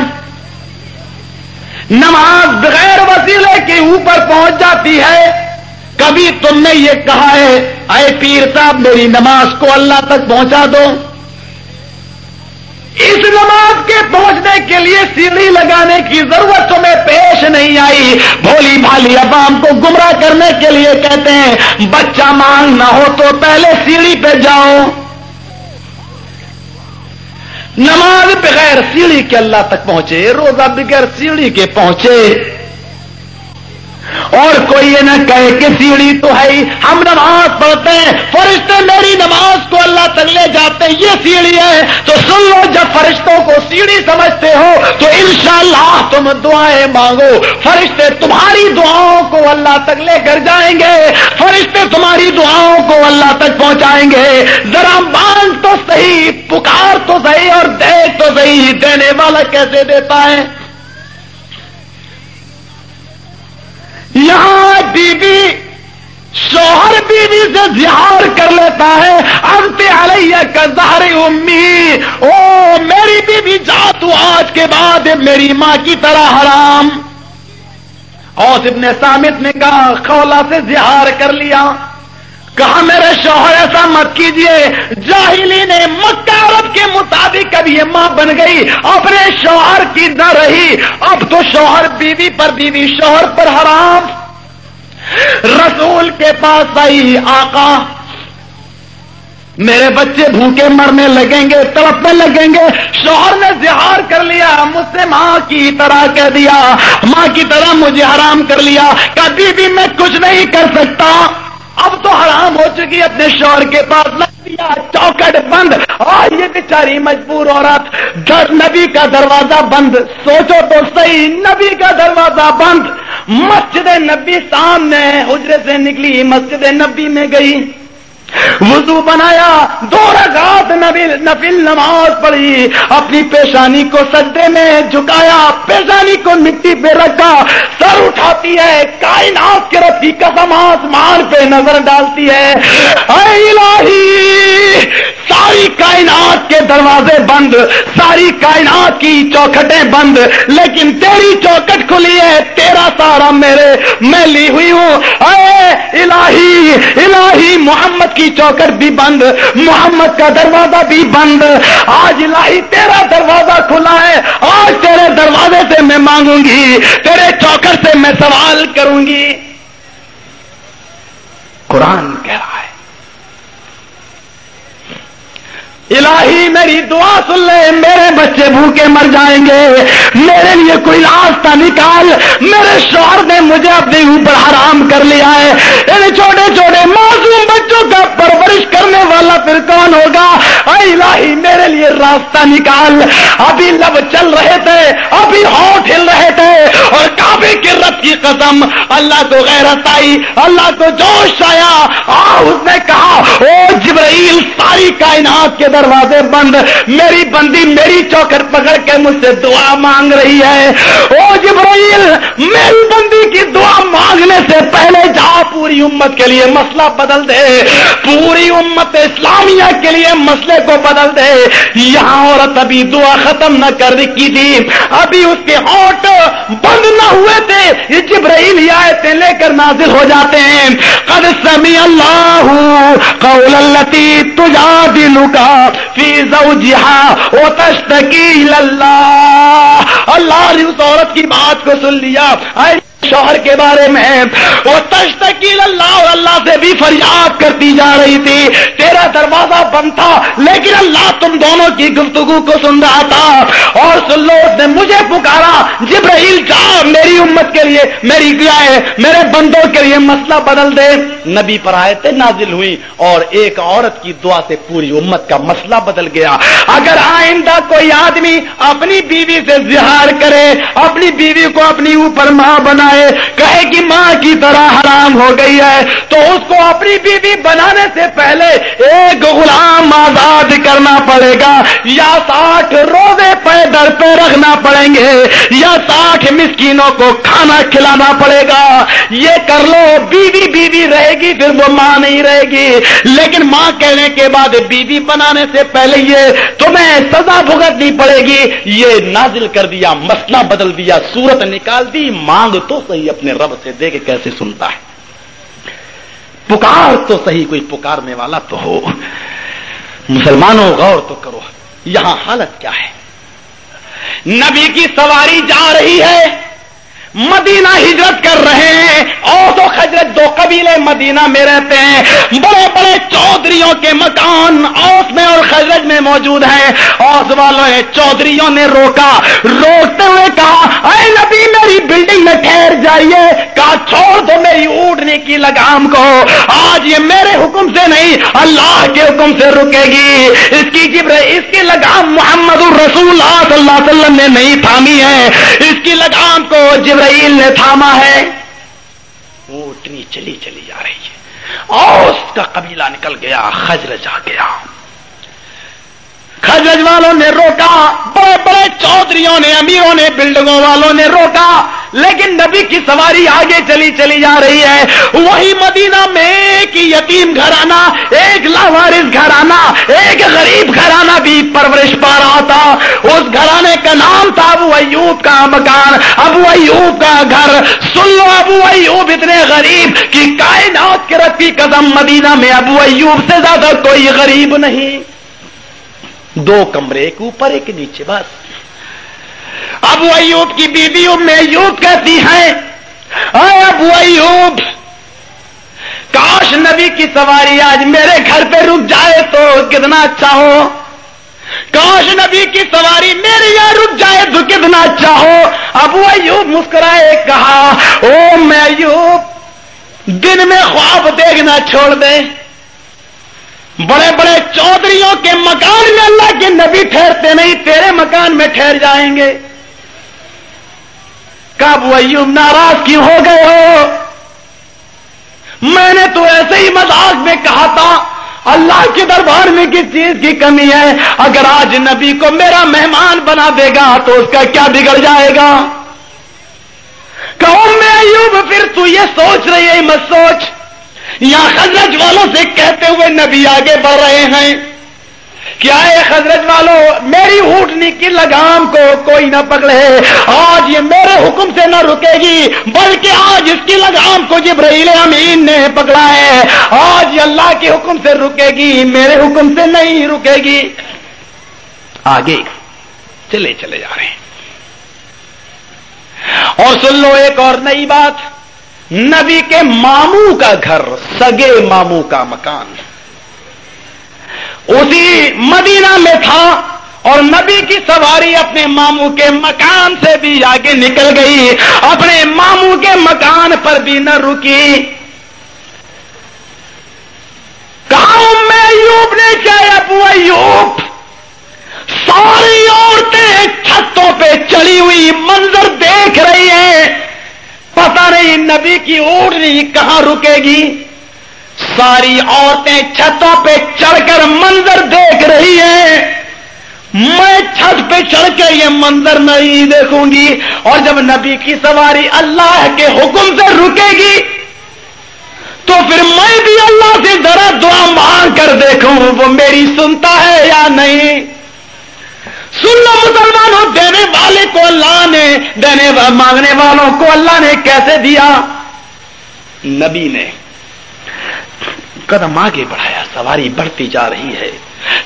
نماز بغیر وسیلے کے اوپر پہنچ جاتی ہے۔ کبھی تم نے یہ کہا ہے، اے پیر صاحب، میری نماز کو اللہ تک پہنچا دو۔ اس نماز کے پہنچنے کے لیے سیڑھی لگانے کی ضرورت تمہیں پیش نہیں آئی۔ بھولی بھالی عوام کو گمراہ کرنے کے لیے کہتے ہیں، بچہ مانگ نہ ہو تو پہلے سیڑھی پہ جاؤ۔ نماز بغیر سیڑھی کے اللہ تک پہنچے، روزہ بغیر سیڑھی کے پہنچے۔ اور کوئی یہ نہ کہے کہ سیڑھی تو ہے ہی۔ ہم نماز پڑھتے ہیں، فرشتے میری نماز کو اللہ تک لے جاتے ہیں، یہ سیڑھی ہے۔ تو سن لو، جب فرشتوں کو سیڑھی سمجھتے ہو، تو انشاءاللہ تم دعائیں مانگو۔ فرشتے تمہاری دعاؤں کو اللہ تک لے کر جائیں گے۔ فرشتے تمہاری دعاؤں کو اللہ تک پہنچائیں گے۔ ذرا مان تو صحیح، پکار تو صحیح اور دیکھ تو صحیح۔ دینے والا کیسے دیتا ہے؟ یہاں بیوی شوہر بیوی سے زہار کر لیتا ہے، انت علیہ کا ظہر امی۔ او، میری بیوی جا تو آج کے بعد، میری ماں کی طرح حرام۔ اور ابن سامت نے کہا خولا سے زہار کر لیا۔ کہا میرے شوہر ایسا مت کیجیے۔ جاہلی نے مکہ، عرب کے مطابق اب یہ ماں بن گئی۔ اپنے شوہر کی نہ رہی۔ اب تو شوہر بیوی پر، بیوی شوہر پر حرام۔ رسول کے پاس آئی آقا۔ میرے بچے بھوکے مرنے لگیں گے، تڑپنے لگیں گے۔ شوہر نے زہار کر لیا، مجھ سے ماں کی طرح کہہ دیا۔ ماں کی طرح مجھے حرام کر لیا۔ کبھی بھی میں کچھ نہیں کر سکتا۔ اب تو حرام ہو چکی اپنے شوہر کے پاس۔ لگ دیا چوکٹ بند۔ اور یہ بیچاری مجبور عورت۔ در نبی کا دروازہ بند، سوچو تو صحیح، نبی کا دروازہ بند۔ مسجد نبی سامنے حجرے سے نکلی، مسجد نبی میں گئی۔ وضو بنایا دو رکعت نفل نماز پڑھی، اپنی پیشانی کو سجدے میں جھکایا، پیشانی کو مٹی پہ رکھا، سر اٹھاتی ہے، کائنات کے رب کی قسم آسمان پہ نظر ڈالتی ہے۔ اے الہی، ساری کائنات کے دروازے بند، ساری کائنات کی چوکھٹیں بند، لیکن تیری چوکٹ کھلی ہے، تیرا سارا میرے، میں لی ہوئی ہوں۔ اے الہی الہی محمد کی چوکٹ بھی بند، محمد کا دروازہ بھی بند۔ آج الہی تیرا دروازہ کھلا ہے، آج تیرے دروازے سے میں مانگوں گی، تیرے چوکٹ سے میں سوال کروں گی۔ قرآن کہہ رہا ہے الہی میری دعا سن لے، میرے بچے بھوکے مر جائیں گے۔ میرے لیے کوئی راستہ نکال۔ میرے شوہر نے مجھے اپنے اوپر حرام کر لیا ہے۔ ان چھوٹے چھوٹے معصوم بچوں کا پرورش کرنے والا پھر کون ہوگا؟ اے الہی میرے لیے راستہ نکال۔ ابھی لب چل رہے تھے، ابھی ہونٹ ہل رہے تھے اور کی قسم، اللہ کو غیرت آئی، اللہ کو جوش آیا۔ آ اس نے کہا، او جبرائیل، ساری کائنات کے دروازے بند، میری بندی میری چوکر پکڑ کے مجھ سے دعا مانگ رہی ہے۔ او جبرائیل، میری بندی کی دعا مانگنے سے پہلے جا، پوری امت کے لیے مسئلہ بدل دے۔ پوری امت اسلامیہ کے لیے مسئلے کو بدل دے۔ یہاں عورت ابھی دعا ختم نہ کر رکھی تھی؟ ابھی اس کے ہوٹ بند نہ ہوئے تھے۔ یہ جبرائیل ہی آیتیں لے کر نازل ہو جاتے ہیں۔ قد سمی اللہ قول اللتی تجادلو کا فی زوجہا و تشتکی اللہ اللہ نے اس عورت کی بات کو سن لیا۔ اے شوہر کے بارے میں، وہ تشتکیل اللہ اور اللہ سے بھی فریاد کرتی جا رہی تھی۔ تیرا دروازہ بند تھا، لیکن اللہ تم دونوں کی گفتگو کو سن رہا تھا۔ اور سن لو، اس نے مجھے پکارا۔ جبرائیل، جا، میری امت کے لیے، میری گائے میرے بندوں کے لیے مسئلہ بدل دے۔ نبی پر آئے تھے نازل ہوئی اور ایک عورت کی دعا سے پوری امت کا مسئلہ بدل گیا۔ اگر آئندہ کوئی آدمی اپنی بیوی سے زہار کرے، اپنی بیوی کو اپنی اوپر ماں بنائے جائے کہے کہ ماں کی طرح حرام ہو گئی ہے، تو اس کو اپنی بیوی بنانے سے پہلے ایک غلام آزاد کرنا پڑے گا، یا ساٹھ روزے پہ در پہ رکھنا پڑیں گے، یا ساٹھ مسکینوں کو کھانا کھلانا پڑے گا۔ یہ کر لو، بیوی بیوی رہے گی، پھر وہ ماں نہیں رہے گی۔ لیکن ماں کہنے کے بعد بیوی بنانے سے پہلے یہ تمہیں سزا بھگتنی پڑے گی۔ یہ نازل کر دیا، مسئلہ بدل دیا، صورت نکال دی، مانگ تو صحیح اپنے رب سے دے کے کیسے سنتا ہے۔ پکار تو صحیح کوئی پکارنے والا تو ہو۔ مسلمانوں، غور تو کرو، یہاں حالت کیا ہے؟ نبی کی سواری جا رہی ہے۔ مدینہ ہجرت کر رہے ہیں۔ اوس و خجرت دو قبیلے مدینہ میں رہتے ہیں۔ بڑے بڑے چودھریوں کے مکان اوس میں اور خجرت میں موجود ہیں۔ اوس والوں نے چودھریوں نے روکا۔ روکتے ہوئے کہا، اے نبی، میری بلڈنگ میں ٹھہر جائیے۔ کہا، چھوڑ دو میری اونٹنے کی لگام کو۔ آج یہ میرے حکم سے نہیں، اللہ کے حکم سے رکے گی۔ اس کی جبر، اس کی لگام محمد الرسول اللہ صلی اللہ علیہ وسلم نے نہیں تھامی ہے۔ اس کی لگام کو جبر جبرائیل نے تھاما ہے۔ وہ اٹھنی چلی چلی جا رہی ہے۔ اور اس کا قبیلہ نکل گیا خجرج جا گیا۔ خجرج والوں نے روکا، بڑے بڑے چودھریوں نے، امیروں نے، بلڈنگوں والوں نے روکا۔ لیکن نبی کی سواری آگے چلی چلی جا رہی ہے۔ وہی مدینہ میں ایک یتیم گھرانا ایک لاوارس گھرانا ایک غریب گھرانا بھی پرورش پا رہا تھا۔ اس گھرانے کا نام تھا ابو ایوب کا مکان۔ ابو ایوب کا گھر۔ سن لو ابو ایوب اتنے غریب کہ کائنات کے رکھی قدم مدینہ میں ابو ایوب سے زیادہ کوئی غریب نہیں۔ دو کمرے ایک اوپر ایک نیچے بس ابو ایوب کی بیوی ام ایوب کہتی ہیں اے ابو ایوب، کاش نبی کی سواری آج میرے گھر پہ رک جائے تو کتنا اچھا ہو۔ کاش نبی کی سواری میرے یہاں رک جائے تو کتنا اچھا ہو۔ ابو ایوب مسکرائے، کہا، او میں ایوب، دن میں خواب دیکھنا چھوڑ دے بڑے بڑے چودھریوں کے مکان میں اللہ کے نبی ٹھہرتے نہیں، تیرے مکان میں ٹھہر جائیں گے۔ کب ایوب ناراض کیوں ہو گئے ہو؟ میں نے تو ایسے ہی مذاق میں کہا تھا، اللہ کے دربار میں کس چیز کی کمی ہے؟ اگر آج نبی کو میرا مہمان بنا دے گا تو اس کا کیا بگڑ جائے گا؟ کہوں میں ایوب پھر تو یہ سوچ رہی ہے، مت سوچ۔ یا خزرج والوں سے کہتے ہوئے نبی آگے بڑھ رہے ہیں کیا ہے خزرج والوں میری اوٹنی کی لگام کو کوئی نہ پکڑے۔ آج یہ میرے حکم سے نہ رکے گی، بلکہ آج اس کی لگام کو جبرائیل امین نے پکڑا ہے۔ آج یہ اللہ کے حکم سے رکے گی، میرے حکم سے نہیں رکے گی۔ آگے چلے چلے جا رہے ہیں۔ اور سن لو ایک اور نئی بات۔ نبی کے ماموں کا گھر، سگے ماموں کا مکان۔ اسی مدینہ میں تھا اور نبی کی سواری اپنے ماموں کے مکان سے بھی آگے نکل گئی۔ اپنے ماموں کے مکان پر بھی نہ رکی۔ کہاں میں ایوب نے کیا، ابو ایوب؟ ساری عورتیں چھتوں پہ چڑی ہوئی منظر دیکھ رہی ہیں۔ پتا نہیں نبی کی اوڑنی کہاں رکے گی۔ ساری عورتیں چھتوں پہ چڑھ کر منظر دیکھ رہی ہیں۔ میں چھت پہ چڑھ کے یہ منظر نہیں دیکھوں گی۔ اور جب نبی کی سواری اللہ کے حکم سے رکے گی، تو پھر میں بھی اللہ سے ذرا دعا مانگ کر دیکھوں وہ میری سنتا ہے یا نہیں۔ سن لو مسلمانوں، دینے والے کو اللہ نے، دینے مانگنے والوں کو اللہ نے کیسے دیا؟ نبی نے۔ قدم آگے بڑھایا، سواری بڑھتی جا رہی ہے۔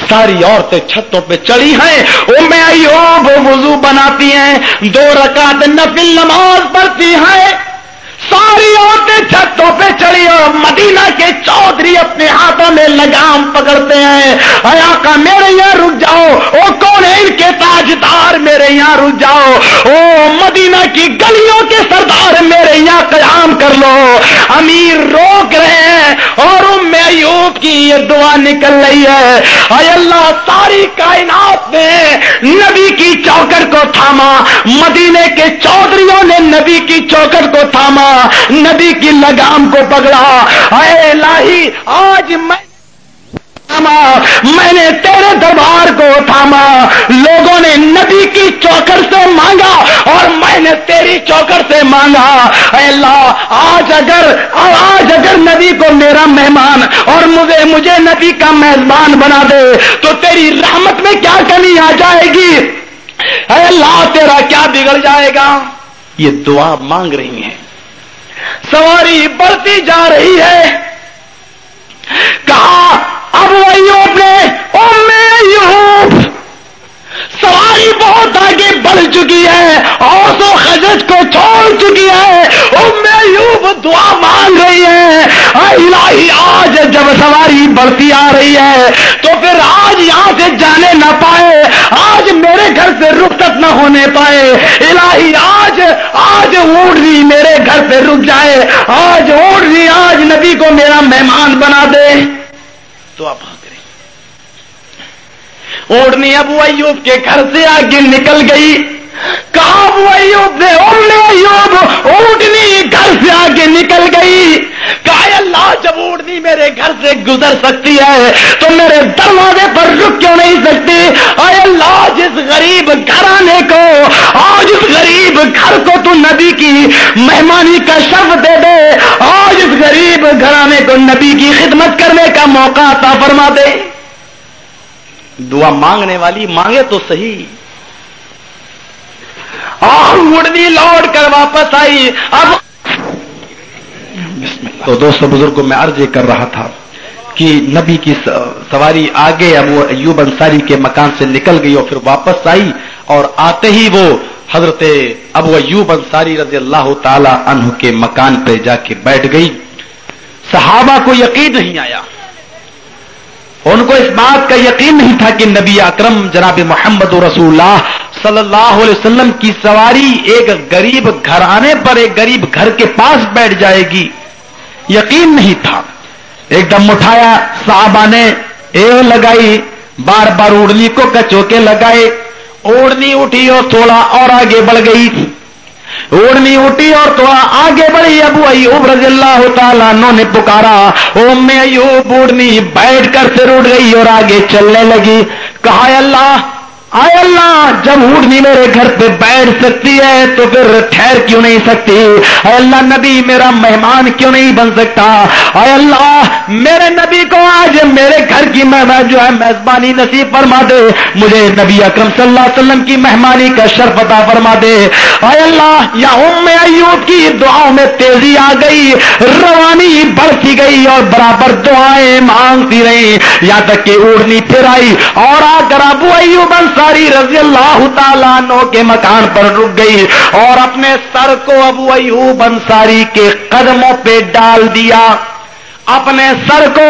ساری عورتیں چھتوں پہ چڑھی ہیں۔ وہ میں وہ وضو بناتی ہیں۔ دو رکعت نفل نماز پڑھتی ہیں۔ ساری عورتیں چھتوں پہ چڑھی اور مدینہ کے چودھری اپنے ہاتھوں میں لگام پکڑتے ہیں۔ آقا میرے یہاں رک جاؤ۔ وہ کون ہے ان کے تاجدار میرے یہاں رک جاؤ۔ او مدینہ کی گلیوں کے سردار میرے یہاں قیام کر لو۔ امیر روک رہے ہیں اور ام ایوب کی یہ دعا نکل رہی ہے۔ اے اللہ، ساری کائنات نے نبی کی چوکٹ کو تھاما۔ مدینے کے چودھریوں نے نبی کی چوکٹ کو تھاما۔ نبی کی لگام کو پکڑا۔ اے الہی، آج میں میں نے تیرے دربار کو تھاما۔ لوگوں نے نبی کی چوکر سے مانگا اور میں نے تیری چوکر سے مانگا۔ اے اللہ، آج اگر آج اگر نبی کو میرا مہمان اور مجھے مجھے نبی کا میزبان بنا دے، تو تیری رحمت میں کیا کمی آ جائے گی؟ اے اللہ، تیرا کیا بگڑ جائے گا؟ یہ دعا مانگ رہی ہیں۔ سواری بڑھتی جا رہی ہے۔ کہا اب ایوب نے ایوب سواری بہت آگے بڑھ چکی ہے اور خجت کو چھوڑ چکی ہے ایوب دعا مانگ رہی ہے۔ الہی، آج جب سواری بڑھتی آ رہی ہے، تو پھر آج یہاں سے جانے نہ پائے، آج میرے گھر سے رخت نہ ہونے پائے۔ الہی، آج آج اوڑی میرے گھر پہ رک جائے۔ آج اوڑی آج نبی کو میرا مہمان بنا دے۔ تو آپ اوڑنی ابو ایوب کے گھر سے آگے نکل گئی۔ کہا ابو ایوب نے ایوب؟ اوڑنی گھر سے آگے نکل گئی۔ کہا اللہ، جب اوڑنی میرے گھر سے گزر سکتی ہے، تو میرے دروازے پر رک کیوں نہیں سکتی؟ اے اللہ، جس غریب گھرانے کو، آج اس غریب گھر کو تو نبی کی مہمانی کا شف دے دے۔ آج اس غریب گھرانے کو نبی کی خدمت کرنے کا موقع عطا فرما دے۔ دعا مانگنے والی مانگے تو صحیح۔ مڑنی لوٹ کر واپس آئی۔ اب تو دوستوں بزرگوں، میں عرض کر رہا تھا کہ نبی کی سواری آگے اب وہ ایوب انصاری کے مکان سے نکل گئی اور پھر واپس آئی اور آتے ہی وہ حضرت ابو ایوب انصاری رضی اللہ تعالی عنہ کے مکان پہ جا کے بیٹھ گئی۔ صحابہ کو یقین نہیں آیا۔ ان کو اس بات کا یقین نہیں تھا کہ نبی اکرم جناب محمد رسول اللہ صلی اللہ علیہ وسلم کی سواری ایک غریب گھر آنے پر ایک غریب گھر کے پاس بیٹھ جائے گی۔ یقین نہیں تھا۔ ایک دم اٹھایا، صحابہ نے اے لگائی، بار بار اڑنی کو کچوکے لگائے اوڑنی اٹھی اور تھوڑا اور آگے بڑھ گئی۔ اوڑنی اٹھی اور تھوڑا آگے بڑھی ابو ایوب رضی اللہ تعالیٰ نو نے پکارا۔ او میں ایوب اوڑنی بیٹھ کر پھر اڑ گئی اور آگے چلنے لگی۔ کہا اللہ آئے اللہ، جب اونٹنی میرے گھر پہ بیٹھ سکتی ہے، تو پھر ٹھہر کیوں نہیں سکتی؟ اے اللہ، نبی، میرا مہمان کیوں نہیں بن سکتا؟ اے اللہ، میرے نبی کو آج میرے گھر کی مہمان جو ہے، میزبانی نصیب فرما دے۔ مجھے نبی اکرم صلی اللہ علیہ وسلم کی مہمانی کا شرف عطا فرما دے۔ اے اللہ، یا ام ایوب کی دعاؤں میں تیزی آ گئی، روانی بڑھتی گئی اور برابر دعائیں مانگتی رہی۔ یہاں تک کہ اڑنی پھر آئی اور آ کر ابو ایوب انصاری رضی اللہ تعالیٰ نو کے مکان پر رک گئی اور اپنے سر کو ابو ایوب انصاری کے قدموں پہ ڈال دیا۔ اپنے سر کو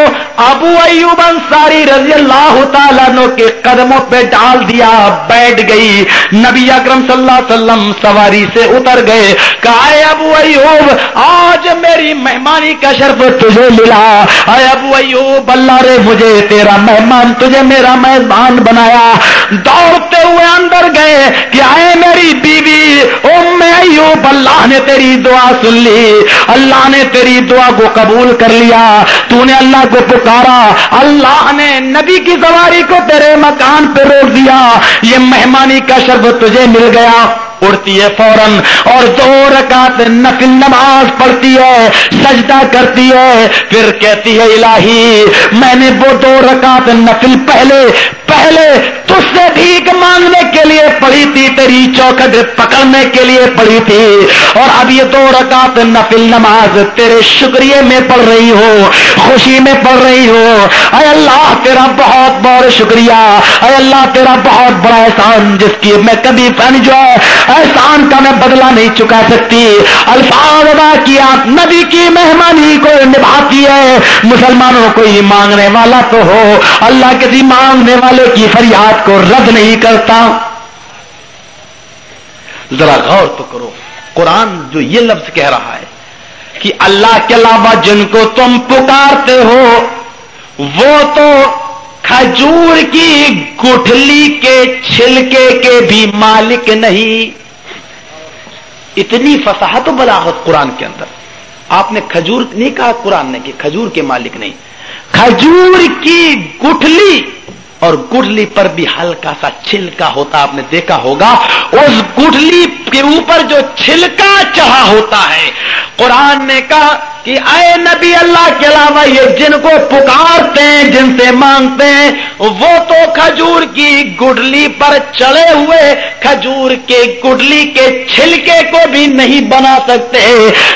ابو ایوب انصاری رضی اللہ تعالیٰ نو کے قدموں پہ ڈال دیا، بیٹھ گئی۔ نبی اکرم صلی اللہ علیہ وسلم سواری سے اتر گئے۔ کہا، اے ابو ایوب، آج میری مہمانی کا شرف تجھے ملا۔ اے ابو ایوب، اللہ رے مجھے تیرا مہمان، تجھے میرا مہمان بنایا۔ دوڑتے ہوئے اندر گئے کہ آئے میری بیوی، ام ایوب، اللہ نے تیری دعا سن لی۔ اللہ نے تیری دعا کو قبول کر لیا۔ تو نے اللہ کو پکارا اللہ نے نبی کی سواری کو تیرے مکان پہ روک دیا۔ یہ مہمانی کا شرب تجھے مل گیا۔ اڑتی ہے فوراً اور دو رکعت نفل نماز پڑھتی ہے، سجدہ کرتی ہے۔ پھر کہتی ہے الہی، میں نے وہ دو رکعت نفل پہلے پہلے تجھ سے بھیک مانگنے کے لیے پڑھی تھی، تیری چوکھٹ پکڑنے کے لیے پڑی تھی۔ اور اب یہ دو رکعت نفل نماز تیرے شکریہ میں پڑھ رہی ہو، خوشی میں پڑھ رہی ہو۔ اے اللہ، تیرا بہت بہت شکریہ۔ اے اللہ، تیرا بہت بڑا احسان، جس کی میں کبھی فن جو ہے، احسان کا میں بدلہ نہیں چکا سکتی۔ الفاظ ادا کیا، نبی کی مہمانی کو نبھاتی ہے۔ مسلمانوں کو ہی مانگنے والا تو ہو، اللہ کسی مانگنے والے کی فریاد کو رد نہیں کرتا ذرا غور تو کرو قرآن جو یہ لفظ کہہ رہا ہے کہ اللہ کے علاوہ جن کو تم پکارتے ہو، وہ تو کھجور کی گٹھلی کے چھلکے کے بھی مالک نہیں۔ اتنی فصاحت و بلاغت قرآن کے اندر۔ آپ نے کھجور نہیں کہا قرآن نے کہ کھجور کے مالک نہیں۔ کھجور کی گٹھلی اور گٹھلی پر بھی ہلکا سا چھلکا ہوتا آپ نے دیکھا ہوگا، اس گٹھلی کے اوپر جو چھلکا چڑھا ہوتا ہے، قرآن نے کہا کہ اے نبی اللہ کے علاوہ یہ جن کو پکارتے ہیں، جن سے مانگتے ہیں، وہ تو کھجور کی گڈلی پر چڑھے ہوئے کھجور کے گڈلی کے چھلکے کو بھی نہیں بنا سکتے۔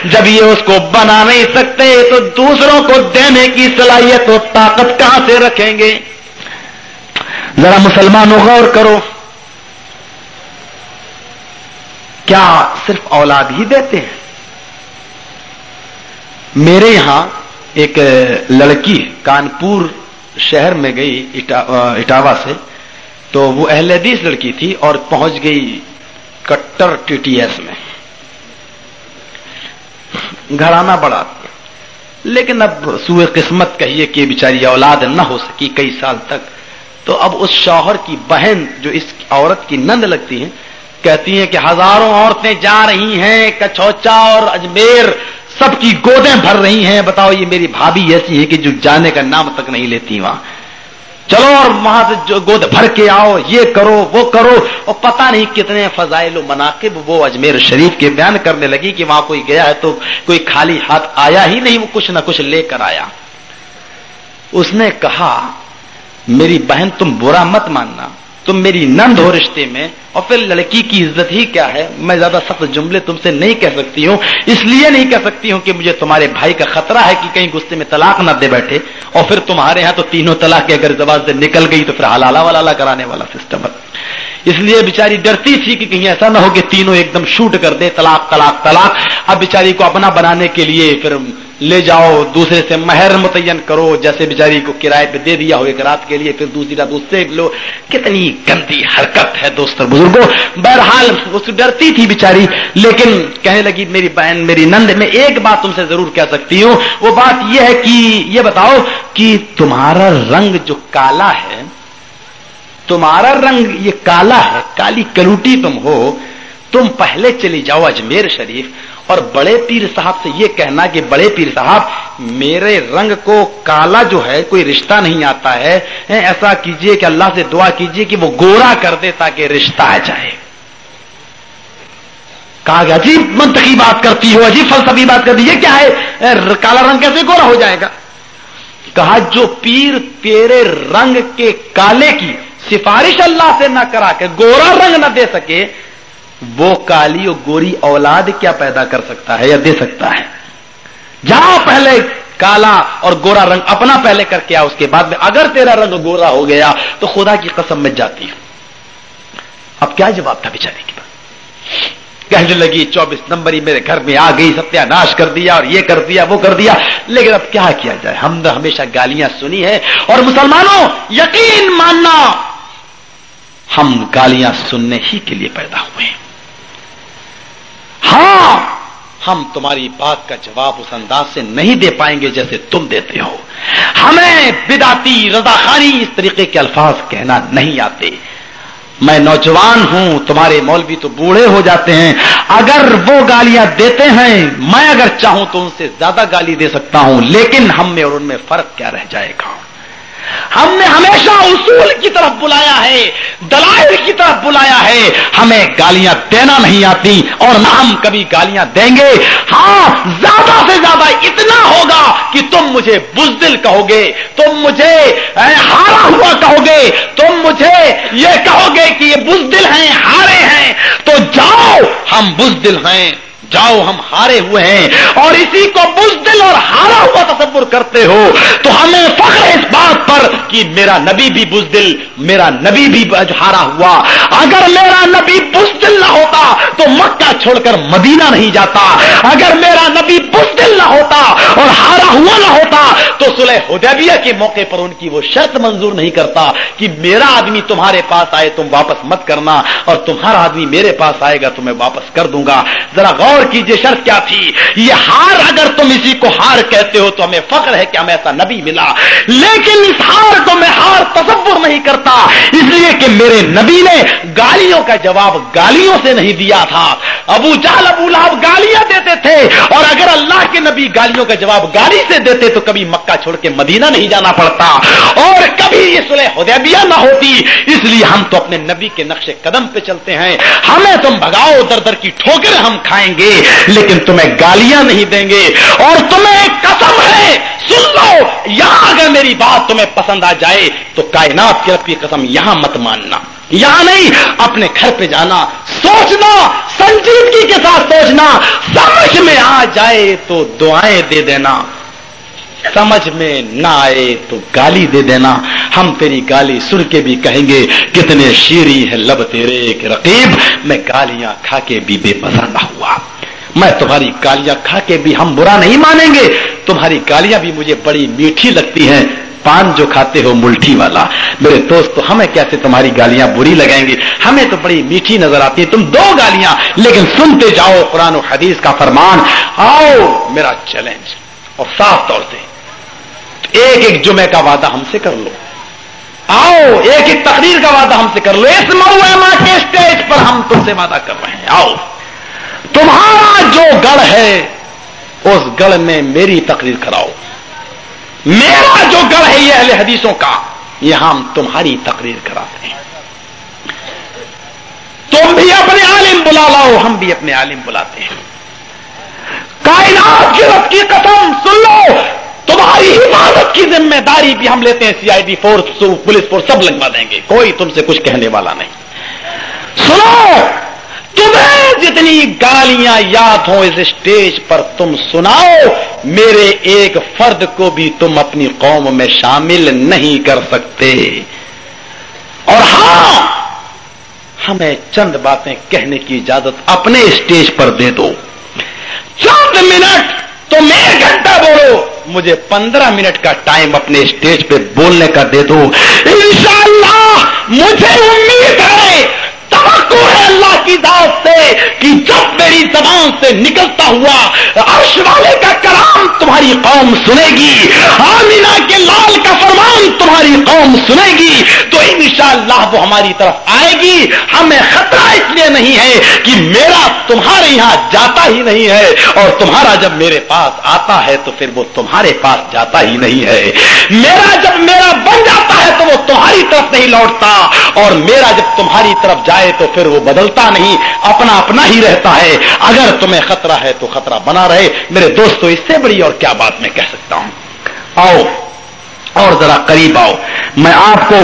جب یہ اس کو بنا نہیں سکتے تو دوسروں کو دینے کی صلاحیت و طاقت کہاں سے رکھیں گے؟ ذرا مسلمانوں غور کرو۔ کیا صرف اولاد ہی دیتے ہیں؟ میرے یہاں ایک لڑکی کانپور شہر میں گئی اٹاوا سے، تو وہ اہل حدیث لڑکی تھی اور پہنچ گئی کٹر ٹی ٹی ایس میں۔ گھر آنا بڑا۔ لیکن اب سوئے قسمت کہیے کہ بیچاری اولاد نہ ہو سکی کئی سال تک۔ تو اب اس شوہر کی بہن جو اس عورت کی نند لگتی ہیں، کہتی ہیں کہ ہزاروں عورتیں جا رہی ہیں، کچوچا اور اجمیر سب کی گودیں بھر رہی ہیں۔ بتاؤ، یہ میری بھابھی ایسی ہے کہ جو جانے کا نام تک نہیں لیتی وہاں۔ چلو اور وہاں سے جو گود بھر کے آؤ، یہ کرو، وہ کرو۔ اور پتہ نہیں کتنے فضائل و مناقب وہ اجمیر شریف کے بیان کرنے لگی کہ وہاں کوئی گیا ہے تو کوئی خالی ہاتھ آیا ہی نہیں، وہ کچھ نہ کچھ لے کر آیا۔ اس نے کہا میری بہن تم برا مت ماننا، تم میری نند ہو رشتے میں، اور پھر لڑکی کی عزت ہی کیا ہے؟ میں زیادہ سخت جملے تم سے نہیں کہہ سکتی ہوں، اس لیے نہیں کہہ سکتی ہوں کہ مجھے تمہارے بھائی کا خطرہ ہے کہ کہیں غصے میں طلاق نہ دے بیٹھے، اور پھر تمہارے یہاں تو تینوں طلاق کے اگر زبان سے نکل گئی تو پھر حلالہ والا کرانے والا سسٹم ہے۔ اس لیے بیچاری ڈرتی تھی کہ کہیں ایسا نہ ہو کہ تینوں ایک دم شوٹ کر دے طلاق طلاق طلاق۔ اب بیچاری کو اپنا بنانے کے لیے پھر لے جاؤ، دوسرے سے مہر متعین کرو، جیسے بیچاری کو کرائے پہ دے دیا ہو ایک رات کے لیے، پھر دوسری رات اس سے لو۔ کتنی گندی حرکت ہے دوست بزرگوں بہرحال اس ڈرتی تھی بیچاری، لیکن کہنے لگی، میری بہن، میری نند، میں ایک بات تم سے ضرور کہہ سکتی ہوں۔ وہ بات یہ ہے کہ، یہ بتاؤ کہ تمہارا رنگ جو کالا ہے تمہارا رنگ یہ کالا ہے، کالی کلوٹی تم ہو، تم پہلے چلی جاؤ اجمیر شریف۔ اور بڑے پیر صاحب سے یہ کہنا کہ بڑے پیر صاحب، میرے رنگ کو کالا جو ہے، کوئی رشتہ نہیں آتا ہے۔ ایسا کیجیے کہ اللہ سے دعا کیجیے کہ وہ گورا کر دے تاکہ رشتہ آ جائے۔ کہا گیا عجیب منطقی بات کرتی ہو، عجیب فلسفی بات کرتی یہ کیا ہے؟ کالا رنگ کیسے گورا ہو جائے گا؟ کہا، جو پیر تیرے رنگ کے کالے کی سفارش اللہ سے نہ کرا کے گورا رنگ نہ دے سکے، وہ کالی اور گوری اولاد کیا پیدا کر سکتا ہے یا دے سکتا ہے؟ جاؤ پہلے کالا اور گورا رنگ اپنا پہلے کر کے اس کے بعد میں اگر تیرا رنگ گورا ہو گیا تو خدا کی قسم میں جاتی ہوں۔ اب کیا جواب تھا بیچارے کی بات؟ کہنے لگی، چوبیس نمبر ہی میرے گھر میں آ گئی ستیہ ناش کر دیا اور یہ کر دیا، وہ کر دیا۔ لیکن اب کیا کیا جائے؟ ہم نے ہمیشہ گالیاں سنی ہے اور مسلمانوں، یقین ماننا ہم گالیاں سننے ہی کے لیے پیدا ہوئے ہیں۔ ہاں ہم تمہاری بات کا جواب اس انداز سے نہیں دے پائیں گے جیسے تم دیتے ہو۔ ہمیں بداتی رضا خانی اس طریقے کے الفاظ کہنا نہیں آتے۔ میں نوجوان ہوں، تمہارے مولوی تو بوڑھے ہو جاتے ہیں۔ اگر وہ گالیاں دیتے ہیں، میں اگر چاہوں تو ان سے زیادہ گالی دے سکتا ہوں، لیکن ہم میں اور ان میں فرق کیا رہ جائے گا؟ ہم نے ہمیشہ اصول کی طرف بلایا ہے، دلائل کی طرف بلایا ہے۔ ہمیں گالیاں دینا نہیں آتی اور نہ ہم کبھی گالیاں دیں گے۔ ہاں زیادہ سے زیادہ اتنا ہوگا کہ تم مجھے بزدل کہو گے، تم مجھے ہارا ہوا کہو گے، تم مجھے یہ کہو گے کہ یہ بزدل ہیں، ہارے ہیں۔ تو جاؤ، ہم بزدل ہیں۔ جاؤ ہم ہارے ہوئے ہیں اور اسی کو بزدل اور ہارا ہوا تصور کرتے ہو تو ہمیں فخر اس بات پر کہ میرا نبی بھی بزدل، میرا نبی بھی ہارا ہوا۔ اگر میرا نبی بزدل نہ ہوتا تو مکہ چھوڑ کر مدینہ نہیں جاتا۔ اگر میرا نبی بزدل نہ ہوتا اور ہارا ہوا نہ ہوتا تو سلح حدیبیہ کے موقع پر ان کی وہ شرط منظور نہیں کرتا کہ میرا آدمی تمہارے پاس آئے، تم واپس مت کرنا اور تمہارا آدمی میرے پاس آئے گا تو میں واپس کر دوں گا۔ ذرا غور غور کیجیے شرط کیا تھی؟ یہ ہار اگر تم اسی کو ہار کہتے ہو تو ہمیں فخر ہے کہ ہمیں ایسا نبی ملا۔ لیکن اس ہار کو میں ہار تصور نہیں کرتا۔ اس لیے کہ میرے نبی نے گالیوں کا جواب گالیوں سے نہیں دیا تھا۔ ابو جال ابو لہب گالیاں دیتے تھے۔ اور اگر اللہ کے نبی گالیوں کا جواب گالی سے دیتے تو کبھی مکہ چھوڑ کے مدینہ نہیں جانا پڑتا۔ اور کبھی یہ سلح حدیبیہ نہ ہوتی۔ اس لیے ہم تو اپنے نبی کے نقش قدم پہ چلتے ہیں۔ ہمیں تم بگاؤ در در کی ٹھوکر ہم کھائیں گے۔ گے، لیکن تمہیں گالیاں نہیں دیں گے۔ اور تمہیں قسم ہے، سن لو، یہاں اگر میری بات تمہیں پسند آ جائے، تو کائنات کی رب کی قسم یہاں مت ماننا۔ یہاں نہیں، اپنے گھر پہ جانا، سوچنا، سنجیدگی کے ساتھ سوچنا۔ سمجھ میں آ جائے تو دعائیں دے دینا۔ سمجھ میں نہ آئے تو گالی دے دینا۔ ہم تیری گالی سن کے بھی کہیں گے، کتنے شیری ہے لب تیرے، ایک رقیب، میں گالیاں کھا کے بھی بے پسند ہوا۔ میں تمہاری گالیاں کھا کے بھی ہم برا نہیں مانیں گے تمہاری گالیاں بھی مجھے بڑی میٹھی لگتی ہیں پان جو کھاتے ہو ملٹھی والا میرے دوست ہمیں کیسے تمہاری گالیاں بری لگائیں گی ہمیں تو بڑی میٹھی نظر آتی ہے تم دو گالیاں لیکن سنتے جاؤ قرآن و حدیث کا فرمان آؤ میرا چیلنج اور صاف طور سے ایک ایک جمعے کا وعدہ ہم سے کر لو آؤ ایک ایک تقریر کا وعدہ ہم سے کر لو اس مئو کے اسٹیج پر ہم تم سے وعدہ کر رہے ہیں آؤ تمہارا جو گڑھ ہے، اس گڑھ میں میری تقریر کراؤ۔ میرا جو گڑھ ہے، یہ اہل حدیثوں کا، یہ ہم تمہاری تقریر کراتے ہیں۔ تم بھی اپنے عالم بلا لاؤ، ہم بھی اپنے عالم بلاتے ہیں۔ کائنات کی رب کی قسم، سن لو، تمہاری حفاظت کی ذمہ داری بھی ہم لیتے ہیں۔ C I D force police force سب لگوا دیں گے۔ کوئی تم سے کچھ کہنے والا نہیں۔ سنو تمہیں جتنی گالیاں یاد ہوں اس اسٹیج پر تم سناؤ، میرے ایک فرد کو بھی تم اپنی قوم میں شامل نہیں کر سکتے۔ اور ہاں ہمیں چند باتیں کہنے کی اجازت اپنے اسٹیج پر دے دو۔ چند منٹ تم ایک گھنٹہ بولو، مجھے پندرہ منٹ کا ٹائم اپنے اسٹیج پہ بولنے کا دے دو۔ انشاءاللہ، مجھے امید ہے توقع ہے اللہ کی ذات سے کہ جب میری زبان سے نکلتا ہوا عرش والے کا کلام تمہاری قوم سنے گی، آمینہ کے لال کا فرمان تمہاری قوم سنے گی، تو انشاءاللہ وہ ہماری طرف آئے گی۔ ہمیں خطرہ اس لیے نہیں ہے کہ میرا تمہارے یہاں جاتا ہی نہیں ہے اور تمہارا جب میرے پاس آتا ہے تو پھر وہ تمہارے پاس جاتا ہی نہیں ہے۔ میرا جب میرا بن جاتا ہے تو وہ تمہاری طرف نہیں لوٹتا اور میرا جب تمہاری طرف جائے تو پھر وہ بدلتا نہیں، اپنا اپنا ہی رہتا ہے۔ اگر تمہیں خطرہ ہے تو خطرہ بنا رہے۔ میرے دوستوں اس سے بڑی اور کیا بات میں کہہ سکتا ہوں؟ آؤ، اور ذرا قریب آؤ۔ میں آپ کو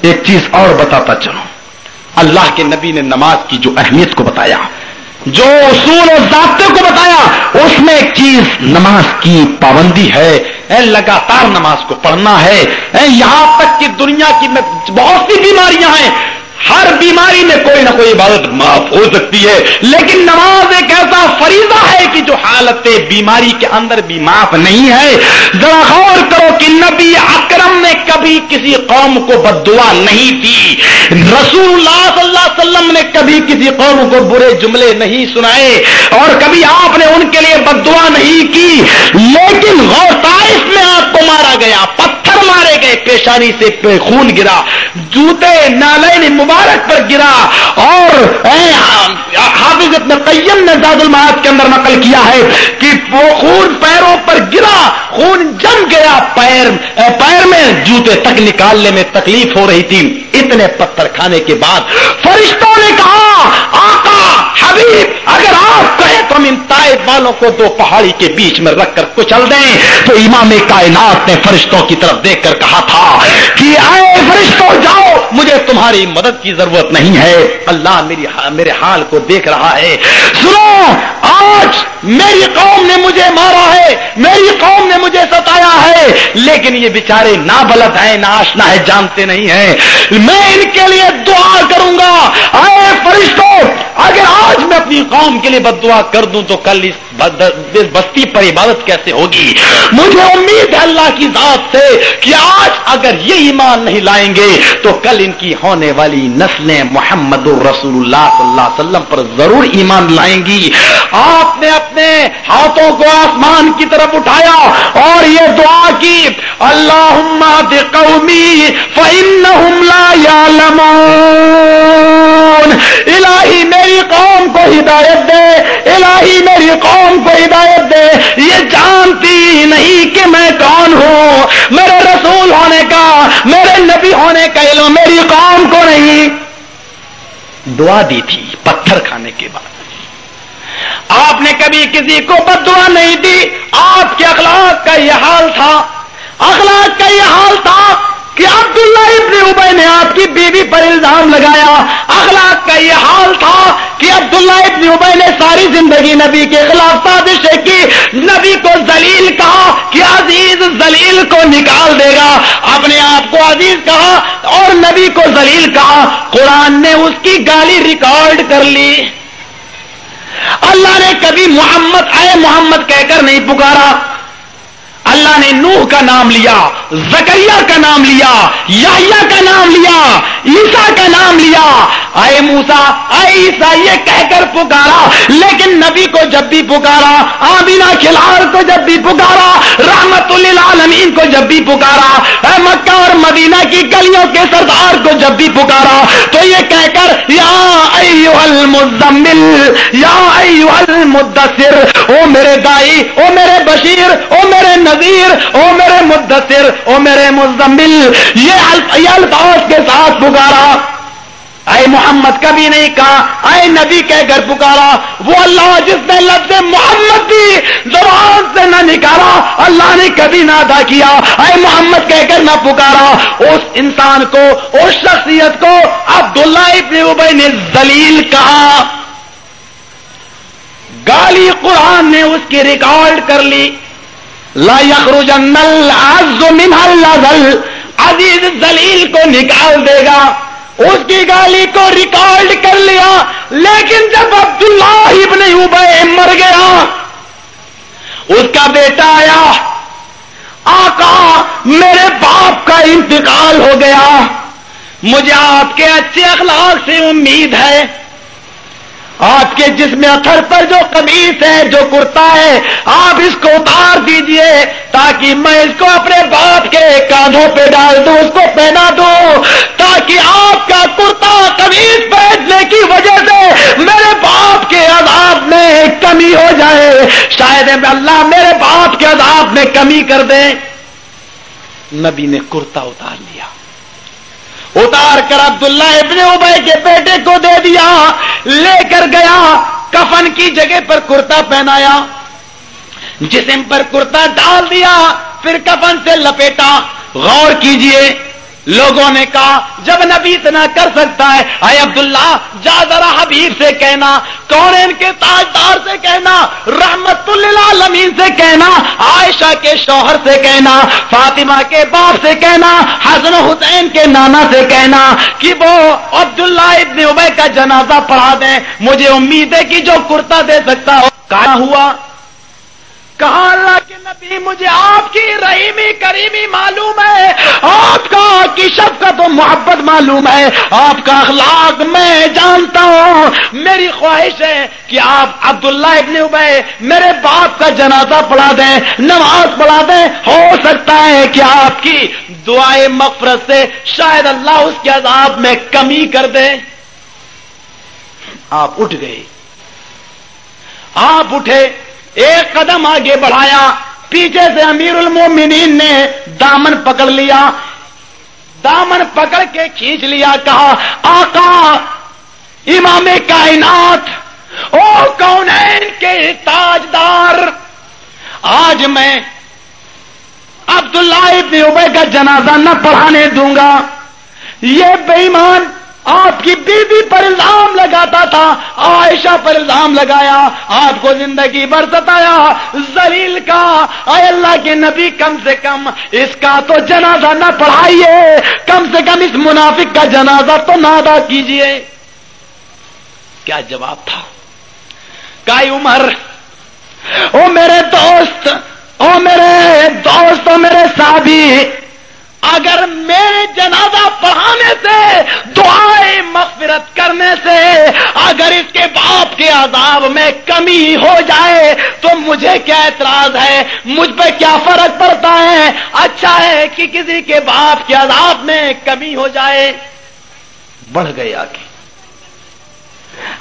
ایک چیز اور بتاتا چلوں۔ اللہ کے نبی نے نماز کی جو اہمیت کو بتایا، جو اصول اور ضابطے کو بتایا، اس میں ایک چیز، نماز کی پابندی ہے۔ لگاتار نماز کو پڑھنا ہے۔ یہاں تک کہ دنیا کی بہت سی بیماریاں ہیں۔ ہر بیماری میں کوئی نہ کوئی عبادت معاف ہو سکتی ہے، لیکن نماز ایک ایسا فریضہ ہے کہ جو حالت بیماری کے اندر بھی معاف نہیں ہے۔ ذرا غور کرو کہ نبی اکرم نے کبھی کسی قوم کو بد دعا نہیں دی رسول اللہ صلی اللہ علیہ وسلم نے کبھی کسی قوم کو برے جملے نہیں سنائے اور کبھی آپ نے ان کے لیے بد دعا نہیں کی۔ لیکن غور طائف میں آپ کو مارا گیا، پتہ پتھر مارے گئے، پیشانی سے خون گرا، جوتے، نالین مبارک پر گرا اور حافظ ابن قیم نے زاد المعاد کے اندر نقل کیا ہے کہ وہ خون پیروں پر گرا، خون جم گیا، پیر پیر میں جوتے تک نکالنے میں تکلیف ہو رہی تھی۔ اتنے پتھر کھانے کے بعد فرشتوں نے کہا، آقا حبیب، اگر آپ کہیں تو ہم ان تائب والوں کو دو پہاڑی کے بیچ میں رکھ کر کچل دیں۔ تو امام کائنات نے فرشتوں کی طرف دیکھ کر کہا تھا کہ آئے فرشتوں، جاؤ، مجھے تمہاری مدد کی ضرورت نہیں ہے۔ اللہ میری میرے حال کو دیکھ رہا ہے۔ سنو، آج میری قوم نے مجھے مارا ہے، میری قوم نے مجھے ستایا ہے۔ لیکن یہ بیچارے نہ بلد ہیں نہ آشنا ہے جانتے نہیں ہیں۔ میں ان کے لیے دعا کروں گا۔ آئے فرشتوں اگر آج میں اپنی قوم کے لیے بد دعا کر دوں تو کل اس بستی پر عبادت کیسے ہوگی؟ مجھے امید ہے اللہ کی ذات سے کہ آج اگر یہ ایمان نہیں لائیں گے تو کل ان کی ہونے والی نسلیں محمد الرسول اللہ صلی اللہ علیہ وسلم پر ضرور ایمان لائیں گی۔ آپ نے اپنے ہاتھوں کو آسمان کی طرف اٹھایا اور یہ دعا کی اللہ قومی فإنهم لا يعلمون الہی میری قوم کو ہدایت دے، الہی میری قوم کو ہدایت دے۔ یہ جانتی نہیں کہ میں کون ہوں۔ میرے رسول ہونے کا، میرے نبی ہونے کا علم میری قوم کو نہیں۔ دعا دی تھی، پتھر کھانے کے بعد۔ آپ نے کبھی کسی کو بد دعا نہیں دی۔ آپ کے اخلاق کا یہ حال تھا۔ اخلاق کا یہ حال تھا۔ کہ عبداللہ ابن ابئی نے آپ کی بیوی پر الزام لگایا۔ اخلاق کا یہ حال تھا کہ عبداللہ ابن ابئی نے ساری زندگی نبی کے خلاف سازشیں کی۔ نبی کو زلیل کہا کہ عزیز زلیل کو نکال دے گا۔ اپنے آپ کو عزیز کہا اور نبی کو زلیل کہا۔ قرآن نے اس کی گالی ریکارڈ کر لی۔ اللہ نے کبھی محمد، اے محمد کہہ کر نہیں پکارا۔ اللہ نے نوح کا نام لیا۔ زکریہ کا نام لیا یا کا نام لیا عیسا کا نام لیا۔ آئے موسا آئے عیسا یہ کہہ کر پکارا۔ لیکن نبی کو جب بھی پکارا آبینا کھلار کو جب بھی پکارا، رحمت للعالمین کو جب بھی پکارا، اے مکہ اور مدینہ کی گلیوں کے سردار کو جب بھی پکارا، تو یہ کہہ کر، یا ایوہ المزمل، یا ایوہ المدثر، او میرے دائی، او میرے بشیر، او میرے نذیر، او میرے مدثر او میرے مزمل، یہ الفاظ کے ساتھ پکارا۔ اے محمد، کبھی نہیں کہا۔ اے نبی کہہ کر پکارا۔ وہ اللہ جس نے لفظ محمد بھی زبان سے نہ نکالا۔ اللہ نے کبھی نہ ادا کیا۔ اے محمد کہہ کر نہ پکارا۔ اس انسان کو، اس شخصیت کو عبداللہ ابن ابئی نے زلیل کہا۔ گالی قرآن نے اس کی ریکارڈ کر لی۔ لا یخرجن العز من الذل عزیز زلیل کو نکال دے گا. اس کی گالی کو ریکارڈ کر لیا. لیکن جب عبداللہ ابن ابے مر گیا، اس کا بیٹا آیا. آقا، میرے باپ کا انتقال ہو گیا. مجھے آپ کے اچھے اخلاق سے امید ہے. آپ کے جسم اتھر پر جو قمیص ہے، جو کرتا ہے، آپ اس کو اتار دیجیے تاکہ میں اس کو اپنے باپ کے کاندھوں پہ ڈال دوں، اس کو پہنا دوں، تاکہ آپ کا کرتا قمیص پہننے کی وجہ سے میرے باپ کے عذاب میں کمی ہو جائے۔ شاید اللہ میرے باپ کے عذاب میں کمی کر دے نبی نے کرتا اتار لیا اتار کر عبداللہ ابن ابے کے بیٹے کو دے دیا، لے کر گیا، کفن کی جگہ پر کرتا پہنایا، جسم پر کرتا ڈال دیا، پھر کفن سے لپیٹا۔ غور کیجیے لوگوں نے کہا، جب نبی اتنا کر سکتا ہے، اے عبداللہ، جا ذرا حبیب سے کہنا کون ان کے تاجدار سے کہنا، رحمت للعالمین سے کہنا، عائشہ کے شوہر سے کہنا، فاطمہ کے باپ سے کہنا، حسن حسین کے نانا سے کہنا، کہ وہ عبداللہ ابن ابے کا جنازہ پڑھا دیں، مجھے امید ہے کہ جو کرتا دے سکتا ہو۔ کہاں ہوا؟ کہا اللہ کے نبی، مجھے آپ کی رحیمی، کریمی معلوم ہے۔ آپ کا کی شفقت محبت و محبت معلوم ہے۔ آپ کا اخلاق میں جانتا ہوں۔ میری خواہش ہے کہ آپ عبداللہ ابن ابے میرے باپ کا جنازہ پڑھا دیں، نماز پڑھا دیں۔ ہو سکتا ہے کہ آپ کی دعائیں مغفرت سے شاید اللہ اس کے عذاب میں کمی کر دے آپ اٹھ گئے۔ آپ اٹھے۔ ایک قدم آگے بڑھایا، پیچھے سے امیر المومنین نے دامن پکڑ لیا۔ دامن پکڑ کے کھینچ لیا، کہا، آقا، امام کائنات، او کون کے تاجدار؟ آج میں عبداللہ ابن ابے کا جنازہ نہ پڑھانے دوں گا۔ یہ بےمان آپ کی بیوی پر الزام لگاتا تھا، عائشہ پر الزام لگایا، آپ کو زندگی بھر ستایا زلیل کا، اے اللہ کے نبی، کم سے کم اس کا تو جنازہ نہ پڑھائیے، کم سے کم اس منافق کا جنازہ تو نہ ادا کیجیے۔ کیا جواب تھا؟ کائی عمر، او میرے دوست، او میرے دوست، او میرے ساتھی اگر میرے جنازہ پڑھانے سے دعائیں مغفرت کرنے سے، اگر اس کے باپ کے عذاب میں کمی ہو جائے، تو مجھے کیا اعتراض ہے؟ مجھ پہ کیا فرق پڑتا ہے؟ اچھا ہے کہ کسی کے باپ کے عذاب میں کمی ہو جائے۔ بڑھ گئے آگے۔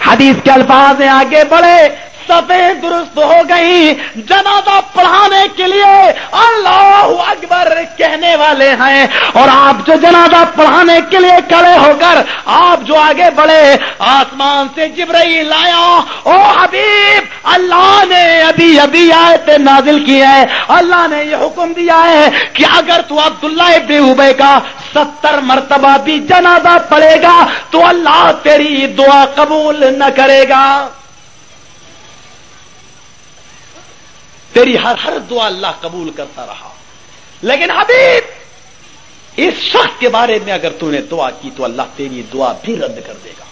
حدیث کے الفاظ آگے بڑھے۔ سفید درست ہو گئی جنازہ پڑھانے کے لیے اللہ اکبر کہنے والے ہیں۔ اور آپ جو جنازہ پڑھانے کے لیے کھڑے ہو کر آپ جو آگے بڑھے، آسمان سے جبرئی لایا او حبیب، اللہ نے ابھی ابھی آئے نازل کی ہے اللہ نے یہ حکم دیا ہے کہ اگر تو عبداللہ ابن ابے کا ستر مرتبہ بھی جنازہ پڑے گا تو اللہ تیری دعا قبول نہ کرے گا۔ تیری ہر ہر دعا اللہ قبول کرتا رہا۔ لیکن حبیب، اس شخص کے بارے میں اگر تو نے دعا کی تو اللہ تیری دعا بھی رد کر دے گا۔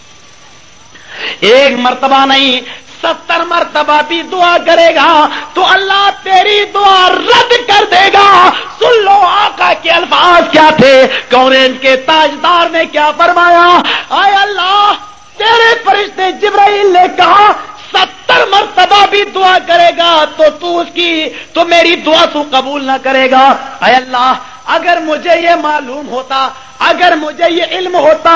ایک مرتبہ نہیں، ستر مرتبہ بھی دعا کرے گا تو اللہ تیری دعا رد کر دے گا۔ سن لو آقا کے الفاظ کیا تھے کورین کے تاجدار نے کیا فرمایا؟ آئے اللہ، تیرے فرشتے جبرائیل نے کہا ستر مرتبہ بھی دعا کرے گا تو تو اس کی تو میری دعا تو قبول نہ کرے گا۔ اے اللہ اگر مجھے یہ معلوم ہوتا، اگر مجھے یہ علم ہوتا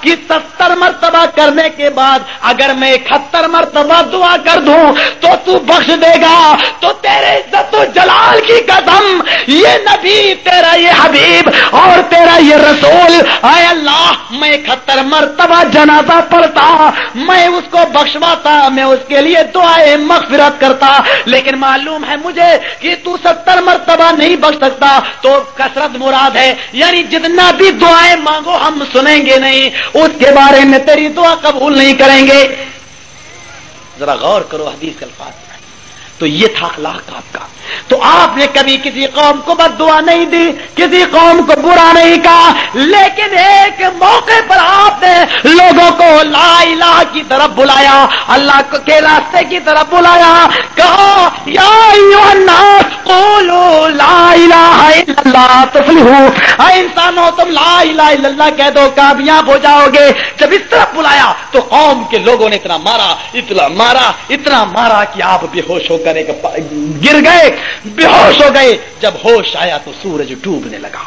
کہ ستر مرتبہ کرنے کے بعد اگر میں اکہتر مرتبہ دعا کر دوں، تو تو بخش دے گا، تو تیرے عزت و جلال کی قدم، یہ نبی، تیرا یہ حبیب اور تیرا یہ رسول۔ اے اللہ، میں اکہتر مرتبہ جنازہ پڑھتا، میں اس کو بخشواتا، میں اس کے لیے دعائیں مغفرت کرتا، لیکن معلوم ہے مجھے کہ تو ستر مرتبہ نہیں بخش سکتا، تو کثرت مراد ہے۔ یعنی جتنا بھی دعائیں مانگو، ہم سنیں گے نہیں۔ اس کے بارے میں تیری دعا قبول نہیں کریں گے۔ ذرا غور کرو حدیث الفاظ۔ تو یہ تھا اخلاق آپ کا۔ تو آپ نے کبھی کسی قوم کو بد دعا نہیں دی، کسی قوم کو برا نہیں کہا، لیکن ایک موقع پر آپ نے لوگوں کو لا الہ کی طرف بلایا، اللہ کے راستے کی طرف بلایا، کہا، یا لا الہ الا اللہ تفلحو اے انسانوں، تم لا الہ الا اللہ کہہ دو، کامیاب ہو جاؤ گے۔ جب اس طرف بلایا تو قوم کے لوگوں نے اتنا مارا اتنا مارا اتنا مارا کہ آپ بے ہوش ہو کر گر گئے بے ہوش ہو گئے۔ جب ہوش آیا تو سورج ڈوبنے لگا۔